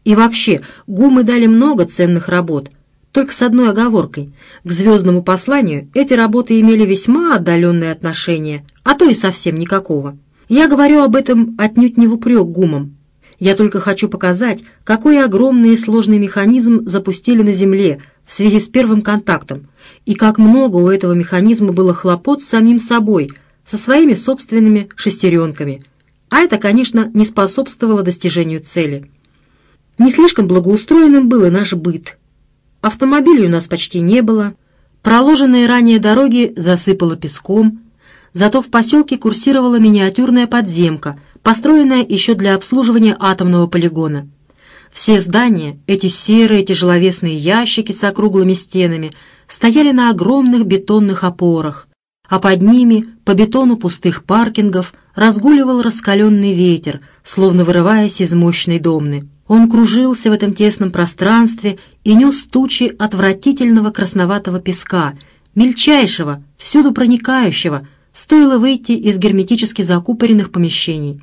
И вообще, гумы дали много ценных работ, только с одной оговоркой. К звездному посланию эти работы имели весьма отдаленное отношение, а то и совсем никакого. Я говорю об этом отнюдь не в упрек гумам. Я только хочу показать, какой огромный и сложный механизм запустили на Земле в связи с первым контактом, и как много у этого механизма было хлопот с самим собой, со своими собственными шестеренками. А это, конечно, не способствовало достижению цели. Не слишком благоустроенным был и наш быт. Автомобилей у нас почти не было, проложенные ранее дороги засыпало песком, зато в поселке курсировала миниатюрная подземка, построенная еще для обслуживания атомного полигона. Все здания, эти серые тяжеловесные ящики с округлыми стенами, стояли на огромных бетонных опорах, а под ними, по бетону пустых паркингов, разгуливал раскаленный ветер, словно вырываясь из мощной домны. Он кружился в этом тесном пространстве и нес тучи отвратительного красноватого песка, мельчайшего, всюду проникающего, стоило выйти из герметически закупоренных помещений.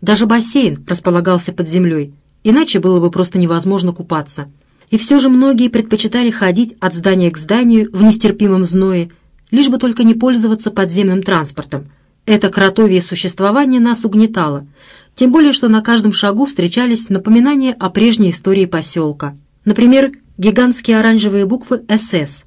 Даже бассейн располагался под землей, иначе было бы просто невозможно купаться. И все же многие предпочитали ходить от здания к зданию в нестерпимом зное, лишь бы только не пользоваться подземным транспортом. Это кротовье существование нас угнетало, тем более что на каждом шагу встречались напоминания о прежней истории поселка. Например, гигантские оранжевые буквы «СС».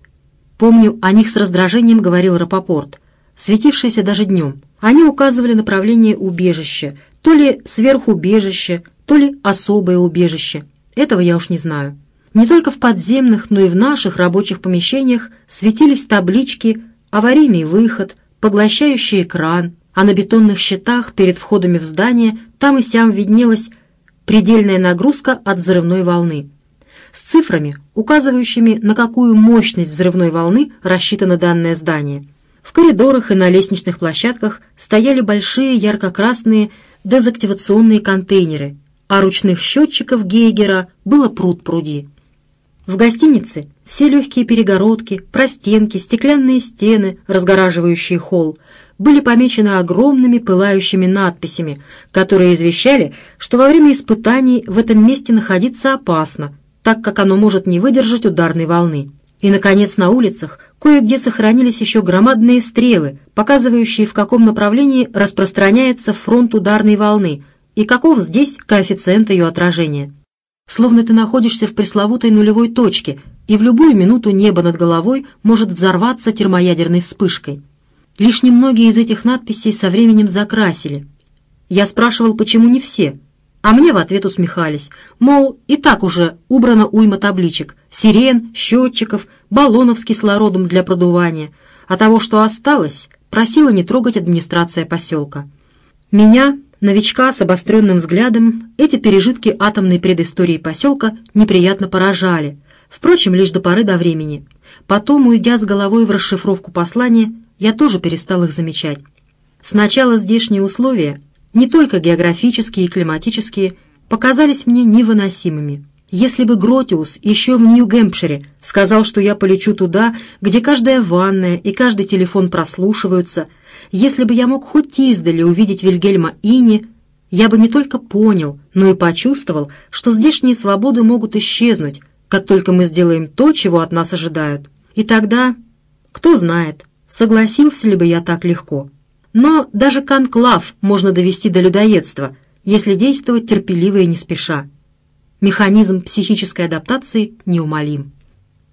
Помню, о них с раздражением говорил Рапопорт, светившийся даже днем. Они указывали направление убежища, то ли сверхубежище, то ли особое убежище. Этого я уж не знаю. Не только в подземных, но и в наших рабочих помещениях светились таблички «Аварийный выход», «Поглощающий экран», а на бетонных щитах перед входами в здание там и сям виднелась предельная нагрузка от взрывной волны с цифрами, указывающими, на какую мощность взрывной волны рассчитано данное здание. В коридорах и на лестничных площадках стояли большие ярко-красные дезактивационные контейнеры, а ручных счетчиков Гейгера было пруд-пруди. В гостинице все легкие перегородки, простенки, стеклянные стены, разгораживающие холл, были помечены огромными пылающими надписями, которые извещали, что во время испытаний в этом месте находиться опасно, так как оно может не выдержать ударной волны. И, наконец, на улицах кое-где сохранились еще громадные стрелы, показывающие, в каком направлении распространяется фронт ударной волны и каков здесь коэффициент ее отражения. Словно ты находишься в пресловутой нулевой точке, и в любую минуту небо над головой может взорваться термоядерной вспышкой. Лишь немногие из этих надписей со временем закрасили. Я спрашивал, почему не все, а мне в ответ усмехались, мол, и так уже убрано уйма табличек, сирен, счетчиков, баллонов с кислородом для продувания, а того, что осталось, просила не трогать администрация поселка. Меня, новичка с обостренным взглядом, эти пережитки атомной предыстории поселка неприятно поражали, впрочем, лишь до поры до времени. Потом, уйдя с головой в расшифровку послания, я тоже перестал их замечать. Сначала здешние условия, не только географические и климатические, показались мне невыносимыми. Если бы Гротиус еще в Нью-Гэмпшире сказал, что я полечу туда, где каждая ванная и каждый телефон прослушиваются, если бы я мог хоть издали увидеть Вильгельма Ини, я бы не только понял, но и почувствовал, что здешние свободы могут исчезнуть, как только мы сделаем то, чего от нас ожидают. И тогда, кто знает, согласился ли бы я так легко. Но даже конклав можно довести до людоедства, если действовать терпеливо и не спеша механизм психической адаптации неумолим.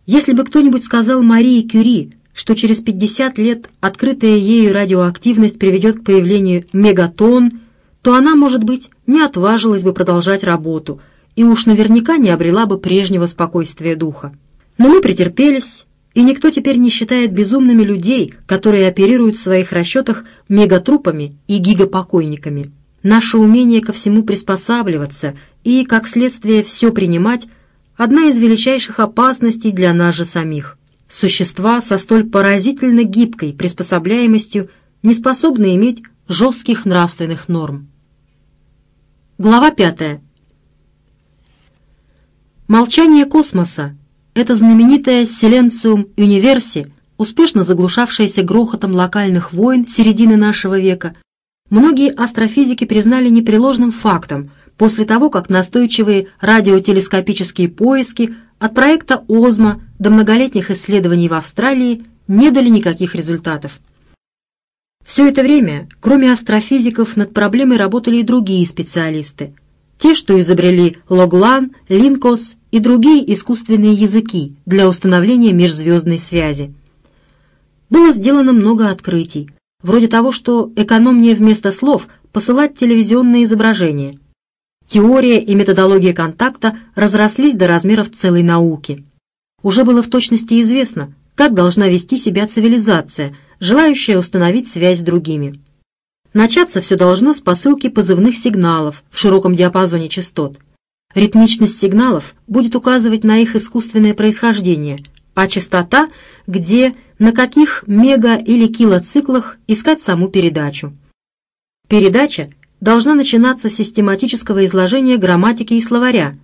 Если бы кто-нибудь сказал Марии Кюри, что через 50 лет открытая ею радиоактивность приведет к появлению мегатон, то она, может быть, не отважилась бы продолжать работу и уж наверняка не обрела бы прежнего спокойствия духа. Но мы претерпелись, и никто теперь не считает безумными людей, которые оперируют в своих расчетах мегатрупами и гигапокойниками. Наше умение ко всему приспосабливаться и, как следствие, все принимать – одна из величайших опасностей для нас же самих. Существа со столь поразительно гибкой приспособляемостью не способны иметь жестких нравственных норм. Глава пятая. Молчание космоса – это знаменитая Силенциум Универси, успешно заглушавшаяся грохотом локальных войн середины нашего века – многие астрофизики признали непреложным фактом после того, как настойчивые радиотелескопические поиски от проекта «Озма» до многолетних исследований в Австралии не дали никаких результатов. Все это время, кроме астрофизиков, над проблемой работали и другие специалисты. Те, что изобрели Логлан, Линкос и другие искусственные языки для установления межзвездной связи. Было сделано много открытий, вроде того, что экономнее вместо слов посылать телевизионные изображения. Теория и методология контакта разрослись до размеров целой науки. Уже было в точности известно, как должна вести себя цивилизация, желающая установить связь с другими. Начаться все должно с посылки позывных сигналов в широком диапазоне частот. Ритмичность сигналов будет указывать на их искусственное происхождение, а частота, где на каких мега- или килоциклах искать саму передачу. Передача должна начинаться с систематического изложения грамматики и словаря.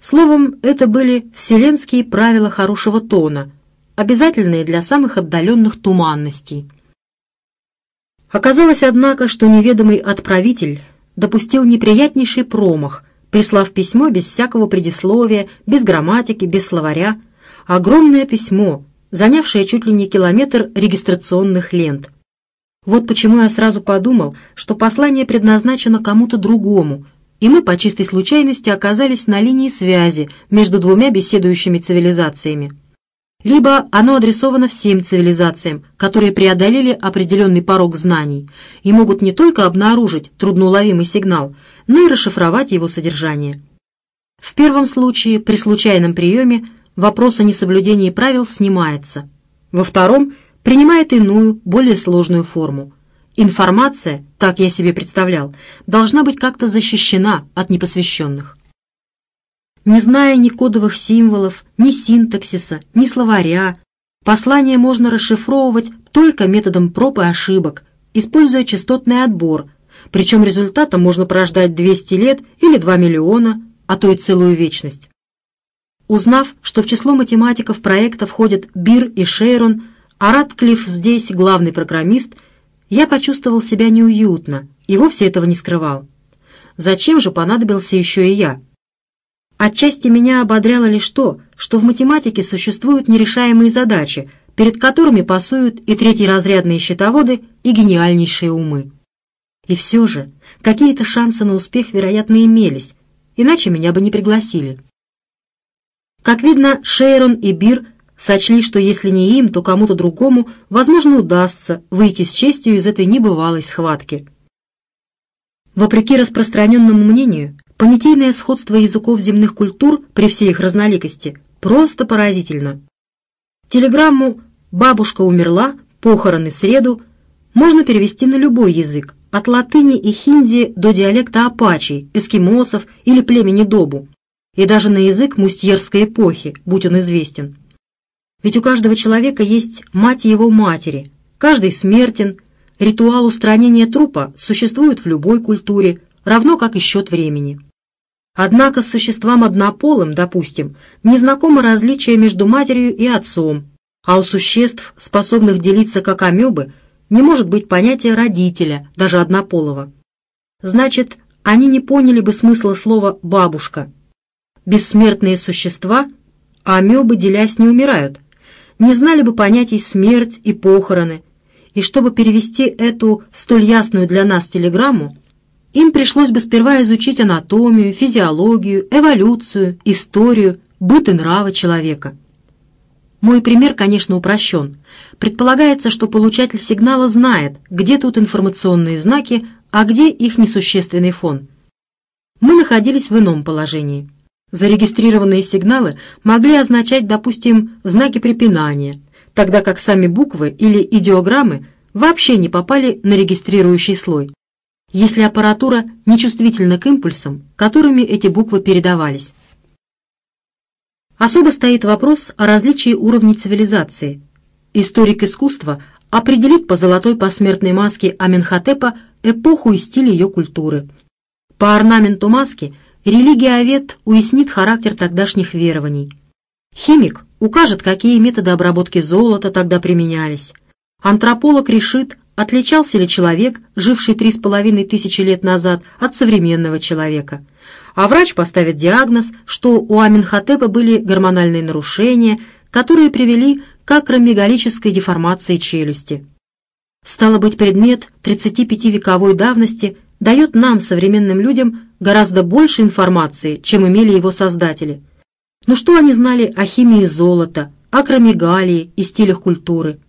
Словом, это были вселенские правила хорошего тона, обязательные для самых отдаленных туманностей. Оказалось, однако, что неведомый отправитель допустил неприятнейший промах, прислав письмо без всякого предисловия, без грамматики, без словаря, огромное письмо, занявшая чуть ли не километр регистрационных лент. Вот почему я сразу подумал, что послание предназначено кому-то другому, и мы по чистой случайности оказались на линии связи между двумя беседующими цивилизациями. Либо оно адресовано всем цивилизациям, которые преодолели определенный порог знаний и могут не только обнаружить трудноуловимый сигнал, но и расшифровать его содержание. В первом случае, при случайном приеме, вопрос о несоблюдении правил снимается. Во втором принимает иную, более сложную форму. Информация, так я себе представлял, должна быть как-то защищена от непосвященных. Не зная ни кодовых символов, ни синтаксиса, ни словаря, послание можно расшифровывать только методом проб и ошибок, используя частотный отбор, причем результатом можно прождать 200 лет или 2 миллиона, а то и целую вечность. Узнав, что в число математиков проекта входят Бир и Шейрон, а Ратклифф здесь главный программист, я почувствовал себя неуютно и вовсе этого не скрывал. Зачем же понадобился еще и я? Отчасти меня ободряло лишь то, что в математике существуют нерешаемые задачи, перед которыми пасуют и третьеразрядные счетоводы, и гениальнейшие умы. И все же какие-то шансы на успех, вероятно, имелись, иначе меня бы не пригласили. Как видно, Шейрон и Бир сочли, что если не им, то кому-то другому, возможно, удастся выйти с честью из этой небывалой схватки. Вопреки распространенному мнению, понятийное сходство языков земных культур при всей их разноликости просто поразительно. Телеграмму «Бабушка умерла, похороны среду» можно перевести на любой язык, от латыни и хинди до диалекта апачей, эскимосов или племени Добу, и даже на язык мустьерской эпохи, будь он известен. Ведь у каждого человека есть мать его матери, каждый смертен, ритуал устранения трупа существует в любой культуре, равно как и счет времени. Однако с существам однополым, допустим, не знакомо различие между матерью и отцом, а у существ, способных делиться как амебы, не может быть понятия родителя, даже однополого. Значит, они не поняли бы смысла слова «бабушка». Бессмертные существа, а амебы, делясь, не умирают, не знали бы понятий «смерть» и «похороны», и чтобы перевести эту столь ясную для нас телеграмму, им пришлось бы сперва изучить анатомию, физиологию, эволюцию, историю, быт и нравы человека – мой пример, конечно, упрощен. Предполагается, что получатель сигнала знает, где тут информационные знаки, а где их несущественный фон. Мы находились в ином положении. Зарегистрированные сигналы могли означать, допустим, знаки препинания, тогда как сами буквы или идиограммы вообще не попали на регистрирующий слой, если аппаратура нечувствительна к импульсам, которыми эти буквы передавались. Особо стоит вопрос о различии уровней цивилизации. Историк искусства определит по золотой посмертной маске Аменхотепа эпоху и стиль ее культуры. По орнаменту маски религия-овет уяснит характер тогдашних верований. Химик укажет, какие методы обработки золота тогда применялись. Антрополог решит, отличался ли человек, живший три с половиной тысячи лет назад, от современного человека – а врач поставит диагноз, что у Аменхотепа были гормональные нарушения, которые привели к акромегалической деформации челюсти. Стало быть, предмет 35-вековой давности дает нам, современным людям, гораздо больше информации, чем имели его создатели. Но что они знали о химии золота, акромегалии и стилях культуры?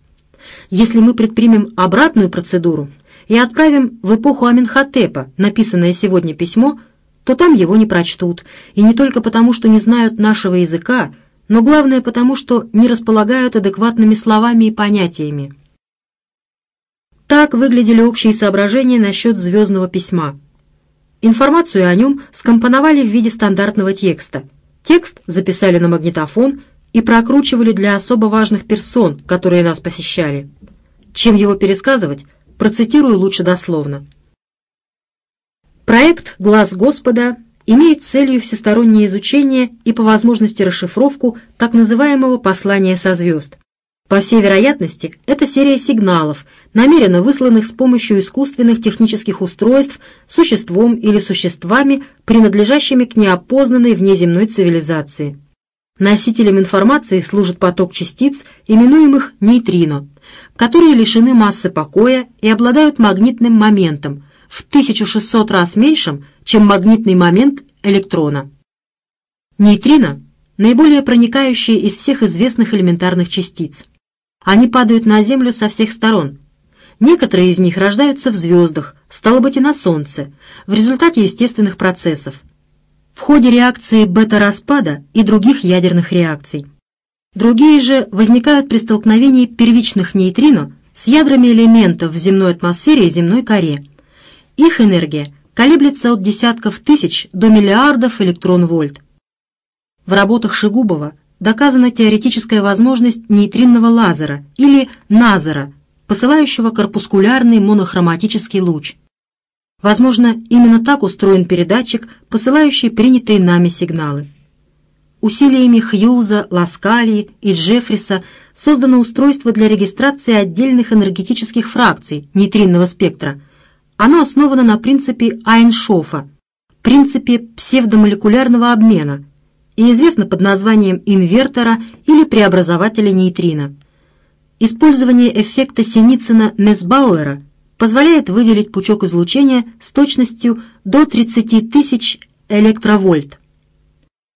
Если мы предпримем обратную процедуру и отправим в эпоху Аменхотепа написанное сегодня письмо – то там его не прочтут, и не только потому, что не знают нашего языка, но главное потому, что не располагают адекватными словами и понятиями. Так выглядели общие соображения насчет звездного письма. Информацию о нем скомпоновали в виде стандартного текста. Текст записали на магнитофон и прокручивали для особо важных персон, которые нас посещали. Чем его пересказывать, процитирую лучше дословно. Проект «Глаз Господа» имеет целью всестороннее изучение и по возможности расшифровку так называемого послания со звезд. По всей вероятности, это серия сигналов, намеренно высланных с помощью искусственных технических устройств существом или существами, принадлежащими к неопознанной внеземной цивилизации. Носителем информации служит поток частиц, именуемых нейтрино, которые лишены массы покоя и обладают магнитным моментом, в 1600 раз меньшим, чем магнитный момент электрона. Нейтрино – наиболее проникающие из всех известных элементарных частиц. Они падают на Землю со всех сторон. Некоторые из них рождаются в звездах, стало быть и на Солнце, в результате естественных процессов, в ходе реакции бета-распада и других ядерных реакций. Другие же возникают при столкновении первичных нейтрино с ядрами элементов в земной атмосфере и земной коре – их энергия колеблется от десятков тысяч до миллиардов электрон-вольт. В работах Шигубова доказана теоретическая возможность нейтринного лазера или назера, посылающего корпускулярный монохроматический луч. Возможно, именно так устроен передатчик, посылающий принятые нами сигналы. Усилиями Хьюза, Ласкалии и Джеффриса создано устройство для регистрации отдельных энергетических фракций нейтринного спектра – оно основано на принципе Айншофа, принципе псевдомолекулярного обмена и известно под названием инвертора или преобразователя нейтрино. Использование эффекта Синицына-Месбауэра позволяет выделить пучок излучения с точностью до 30 тысяч электровольт.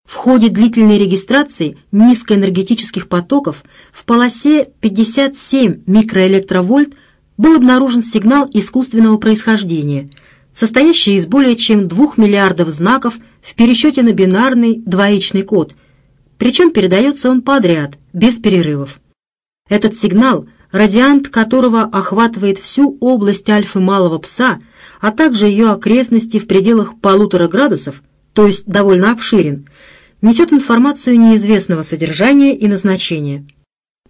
В ходе длительной регистрации низкоэнергетических потоков в полосе 57 микроэлектровольт был обнаружен сигнал искусственного происхождения, состоящий из более чем 2 миллиардов знаков в пересчете на бинарный двоичный код, причем передается он подряд, без перерывов. Этот сигнал, радиант которого охватывает всю область альфы малого пса, а также ее окрестности в пределах полутора градусов, то есть довольно обширен, несет информацию неизвестного содержания и назначения.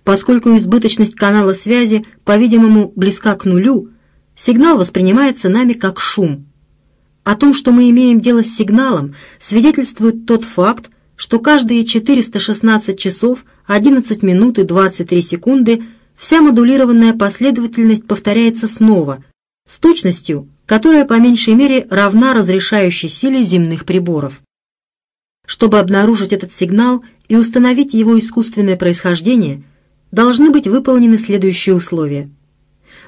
Поскольку избыточность канала связи, по-видимому, близка к нулю, сигнал воспринимается нами как шум. О том, что мы имеем дело с сигналом, свидетельствует тот факт, что каждые 416 часов, 11 минут и 23 секунды вся модулированная последовательность повторяется снова, с точностью, которая по меньшей мере равна разрешающей силе земных приборов. Чтобы обнаружить этот сигнал и установить его искусственное происхождение, должны быть выполнены следующие условия.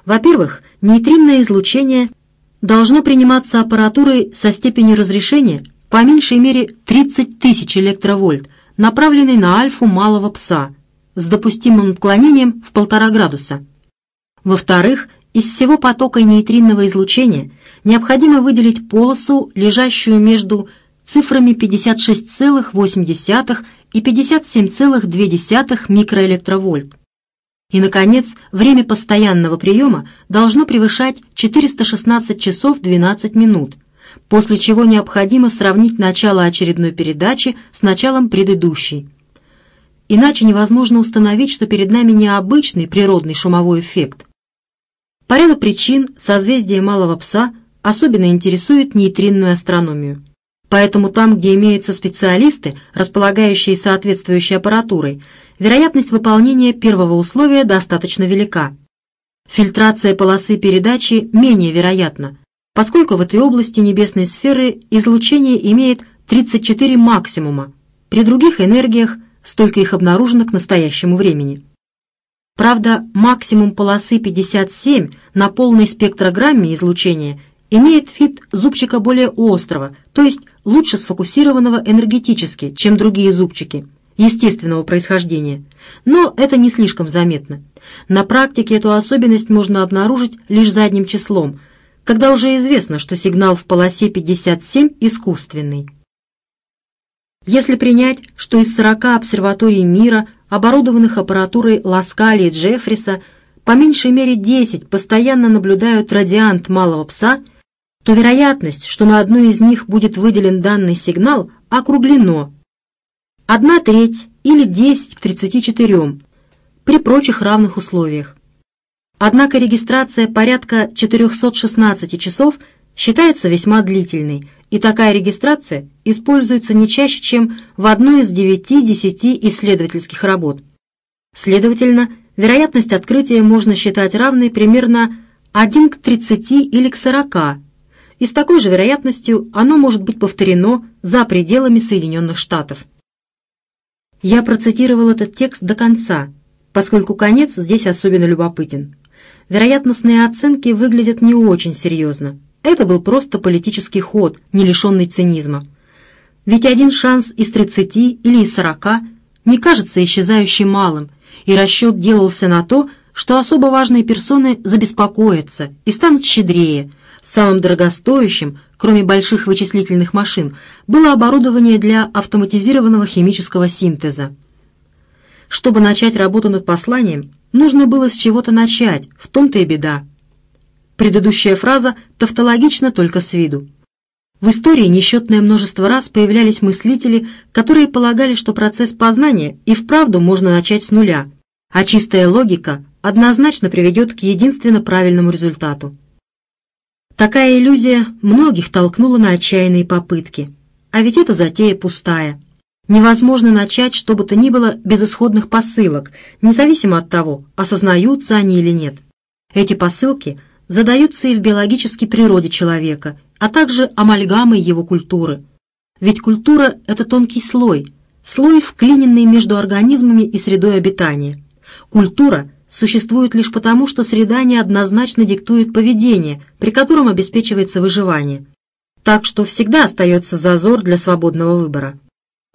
Во-первых, нейтринное излучение должно приниматься аппаратурой со степенью разрешения по меньшей мере 30 тысяч электровольт, направленной на альфу малого пса, с допустимым отклонением в полтора градуса. Во-вторых, из всего потока нейтринного излучения необходимо выделить полосу, лежащую между цифрами 56,8 и 57,2 микроэлектровольт. И, наконец, время постоянного приема должно превышать 416 часов 12 минут, после чего необходимо сравнить начало очередной передачи с началом предыдущей. Иначе невозможно установить, что перед нами необычный природный шумовой эффект. По ряду причин созвездие Малого Пса особенно интересует нейтринную астрономию. Поэтому там, где имеются специалисты, располагающие соответствующей аппаратурой, вероятность выполнения первого условия достаточно велика. Фильтрация полосы передачи менее вероятна, поскольку в этой области небесной сферы излучение имеет 34 максимума, при других энергиях столько их обнаружено к настоящему времени. Правда, максимум полосы 57 на полной спектрограмме излучения имеет вид зубчика более острого, то есть лучше сфокусированного энергетически, чем другие зубчики, естественного происхождения. Но это не слишком заметно. На практике эту особенность можно обнаружить лишь задним числом – когда уже известно, что сигнал в полосе 57 искусственный. Если принять, что из 40 обсерваторий мира, оборудованных аппаратурой Ласкали и Джеффриса, по меньшей мере 10 постоянно наблюдают радиант малого пса, то вероятность, что на одной из них будет выделен данный сигнал, округлено. Одна треть или 10 к 34 при прочих равных условиях. Однако регистрация порядка 416 часов считается весьма длительной, и такая регистрация используется не чаще, чем в одной из 9-10 исследовательских работ. Следовательно, вероятность открытия можно считать равной примерно 1 к 30 или к 40, и с такой же вероятностью оно может быть повторено за пределами Соединенных Штатов. Я процитировал этот текст до конца, поскольку конец здесь особенно любопытен вероятностные оценки выглядят не очень серьезно. Это был просто политический ход, не лишенный цинизма. Ведь один шанс из 30 или из 40 не кажется исчезающим малым, и расчет делался на то, что особо важные персоны забеспокоятся и станут щедрее. Самым дорогостоящим, кроме больших вычислительных машин, было оборудование для автоматизированного химического синтеза. Чтобы начать работу над посланием, нужно было с чего-то начать, в том-то и беда. Предыдущая фраза тавтологична только с виду. В истории несчетное множество раз появлялись мыслители, которые полагали, что процесс познания и вправду можно начать с нуля, а чистая логика однозначно приведет к единственно правильному результату. Такая иллюзия многих толкнула на отчаянные попытки. А ведь эта затея пустая. Невозможно начать что бы то ни было без исходных посылок, независимо от того, осознаются они или нет. Эти посылки задаются и в биологической природе человека, а также амальгамой его культуры. Ведь культура – это тонкий слой, слой, вклиненный между организмами и средой обитания. Культура существует лишь потому, что среда неоднозначно диктует поведение, при котором обеспечивается выживание. Так что всегда остается зазор для свободного выбора.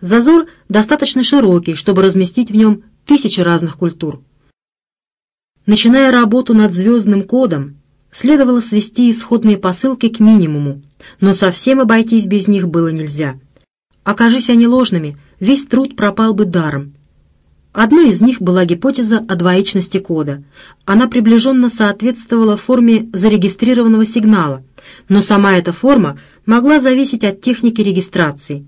Зазор достаточно широкий, чтобы разместить в нем тысячи разных культур. Начиная работу над звездным кодом, следовало свести исходные посылки к минимуму, но совсем обойтись без них было нельзя. Окажись они ложными, весь труд пропал бы даром. Одной из них была гипотеза о двоичности кода. Она приближенно соответствовала форме зарегистрированного сигнала, но сама эта форма могла зависеть от техники регистрации.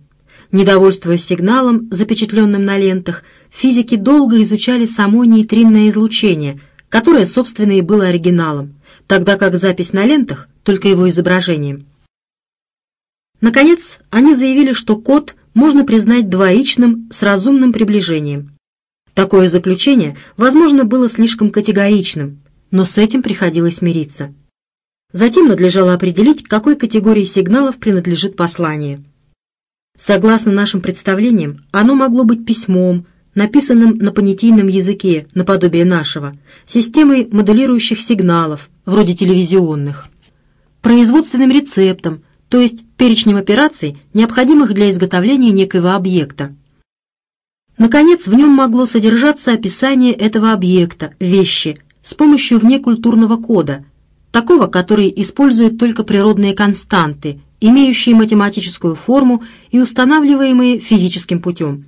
Недовольствуясь сигналом, запечатленным на лентах, физики долго изучали само нейтринное излучение, которое, собственно, и было оригиналом, тогда как запись на лентах — только его изображением. Наконец, они заявили, что код можно признать двоичным с разумным приближением. Такое заключение, возможно, было слишком категоричным, но с этим приходилось мириться. Затем надлежало определить, какой категории сигналов принадлежит послание. Согласно нашим представлениям, оно могло быть письмом, написанным на понятийном языке, наподобие нашего, системой моделирующих сигналов, вроде телевизионных, производственным рецептом, то есть перечнем операций, необходимых для изготовления некоего объекта. Наконец, в нем могло содержаться описание этого объекта, вещи, с помощью внекультурного кода, такого, который использует только природные константы, имеющие математическую форму и устанавливаемые физическим путем.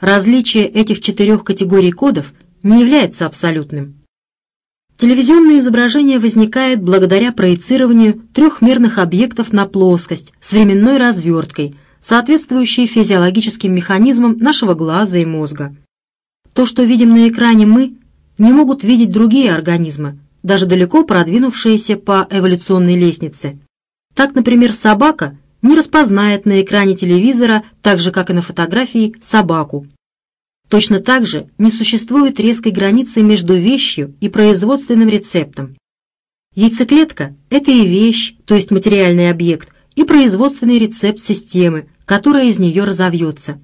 Различие этих четырех категорий кодов не является абсолютным. Телевизионное изображение возникает благодаря проецированию трехмерных объектов на плоскость с временной разверткой, соответствующей физиологическим механизмам нашего глаза и мозга. То, что видим на экране мы, не могут видеть другие организмы, даже далеко продвинувшиеся по эволюционной лестнице. Так, например, собака не распознает на экране телевизора, так же, как и на фотографии, собаку, Точно так же не существует резкой границы между вещью и производственным рецептом. Яйцеклетка – это и вещь, то есть материальный объект, и производственный рецепт системы, которая из нее разовьется.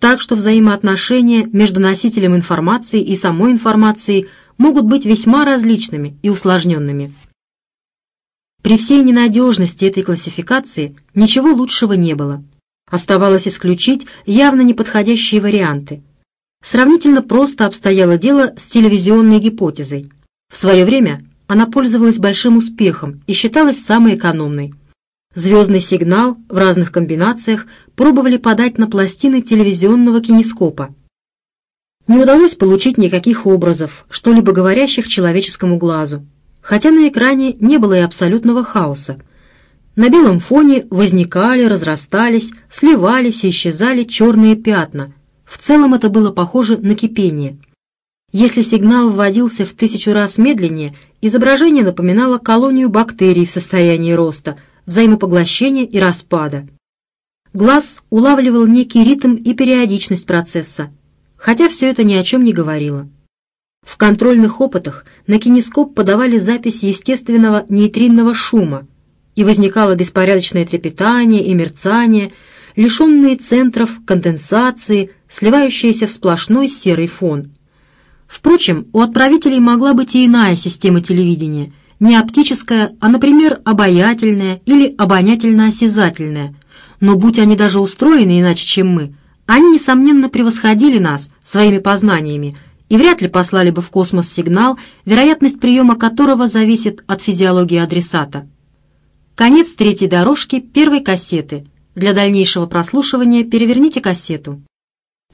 Так что взаимоотношения между носителем информации и самой информацией могут быть весьма различными и усложненными. При всей ненадежности этой классификации ничего лучшего не было. Оставалось исключить явно неподходящие варианты – Сравнительно просто обстояло дело с телевизионной гипотезой. В свое время она пользовалась большим успехом и считалась самой экономной. Звездный сигнал в разных комбинациях пробовали подать на пластины телевизионного кинескопа. Не удалось получить никаких образов, что-либо говорящих человеческому глазу, хотя на экране не было и абсолютного хаоса. На белом фоне возникали, разрастались, сливались и исчезали черные пятна – в целом это было похоже на кипение. Если сигнал вводился в тысячу раз медленнее, изображение напоминало колонию бактерий в состоянии роста, взаимопоглощения и распада. Глаз улавливал некий ритм и периодичность процесса, хотя все это ни о чем не говорило. В контрольных опытах на кинескоп подавали запись естественного нейтринного шума, и возникало беспорядочное трепетание и мерцание, лишенные центров, конденсации, сливающиеся в сплошной серый фон. Впрочем, у отправителей могла быть и иная система телевидения, не оптическая, а, например, обаятельная или обонятельно-осязательная. Но будь они даже устроены иначе, чем мы, они, несомненно, превосходили нас своими познаниями и вряд ли послали бы в космос сигнал, вероятность приема которого зависит от физиологии адресата. Конец третьей дорожки первой кассеты. Для дальнейшего прослушивания переверните кассету.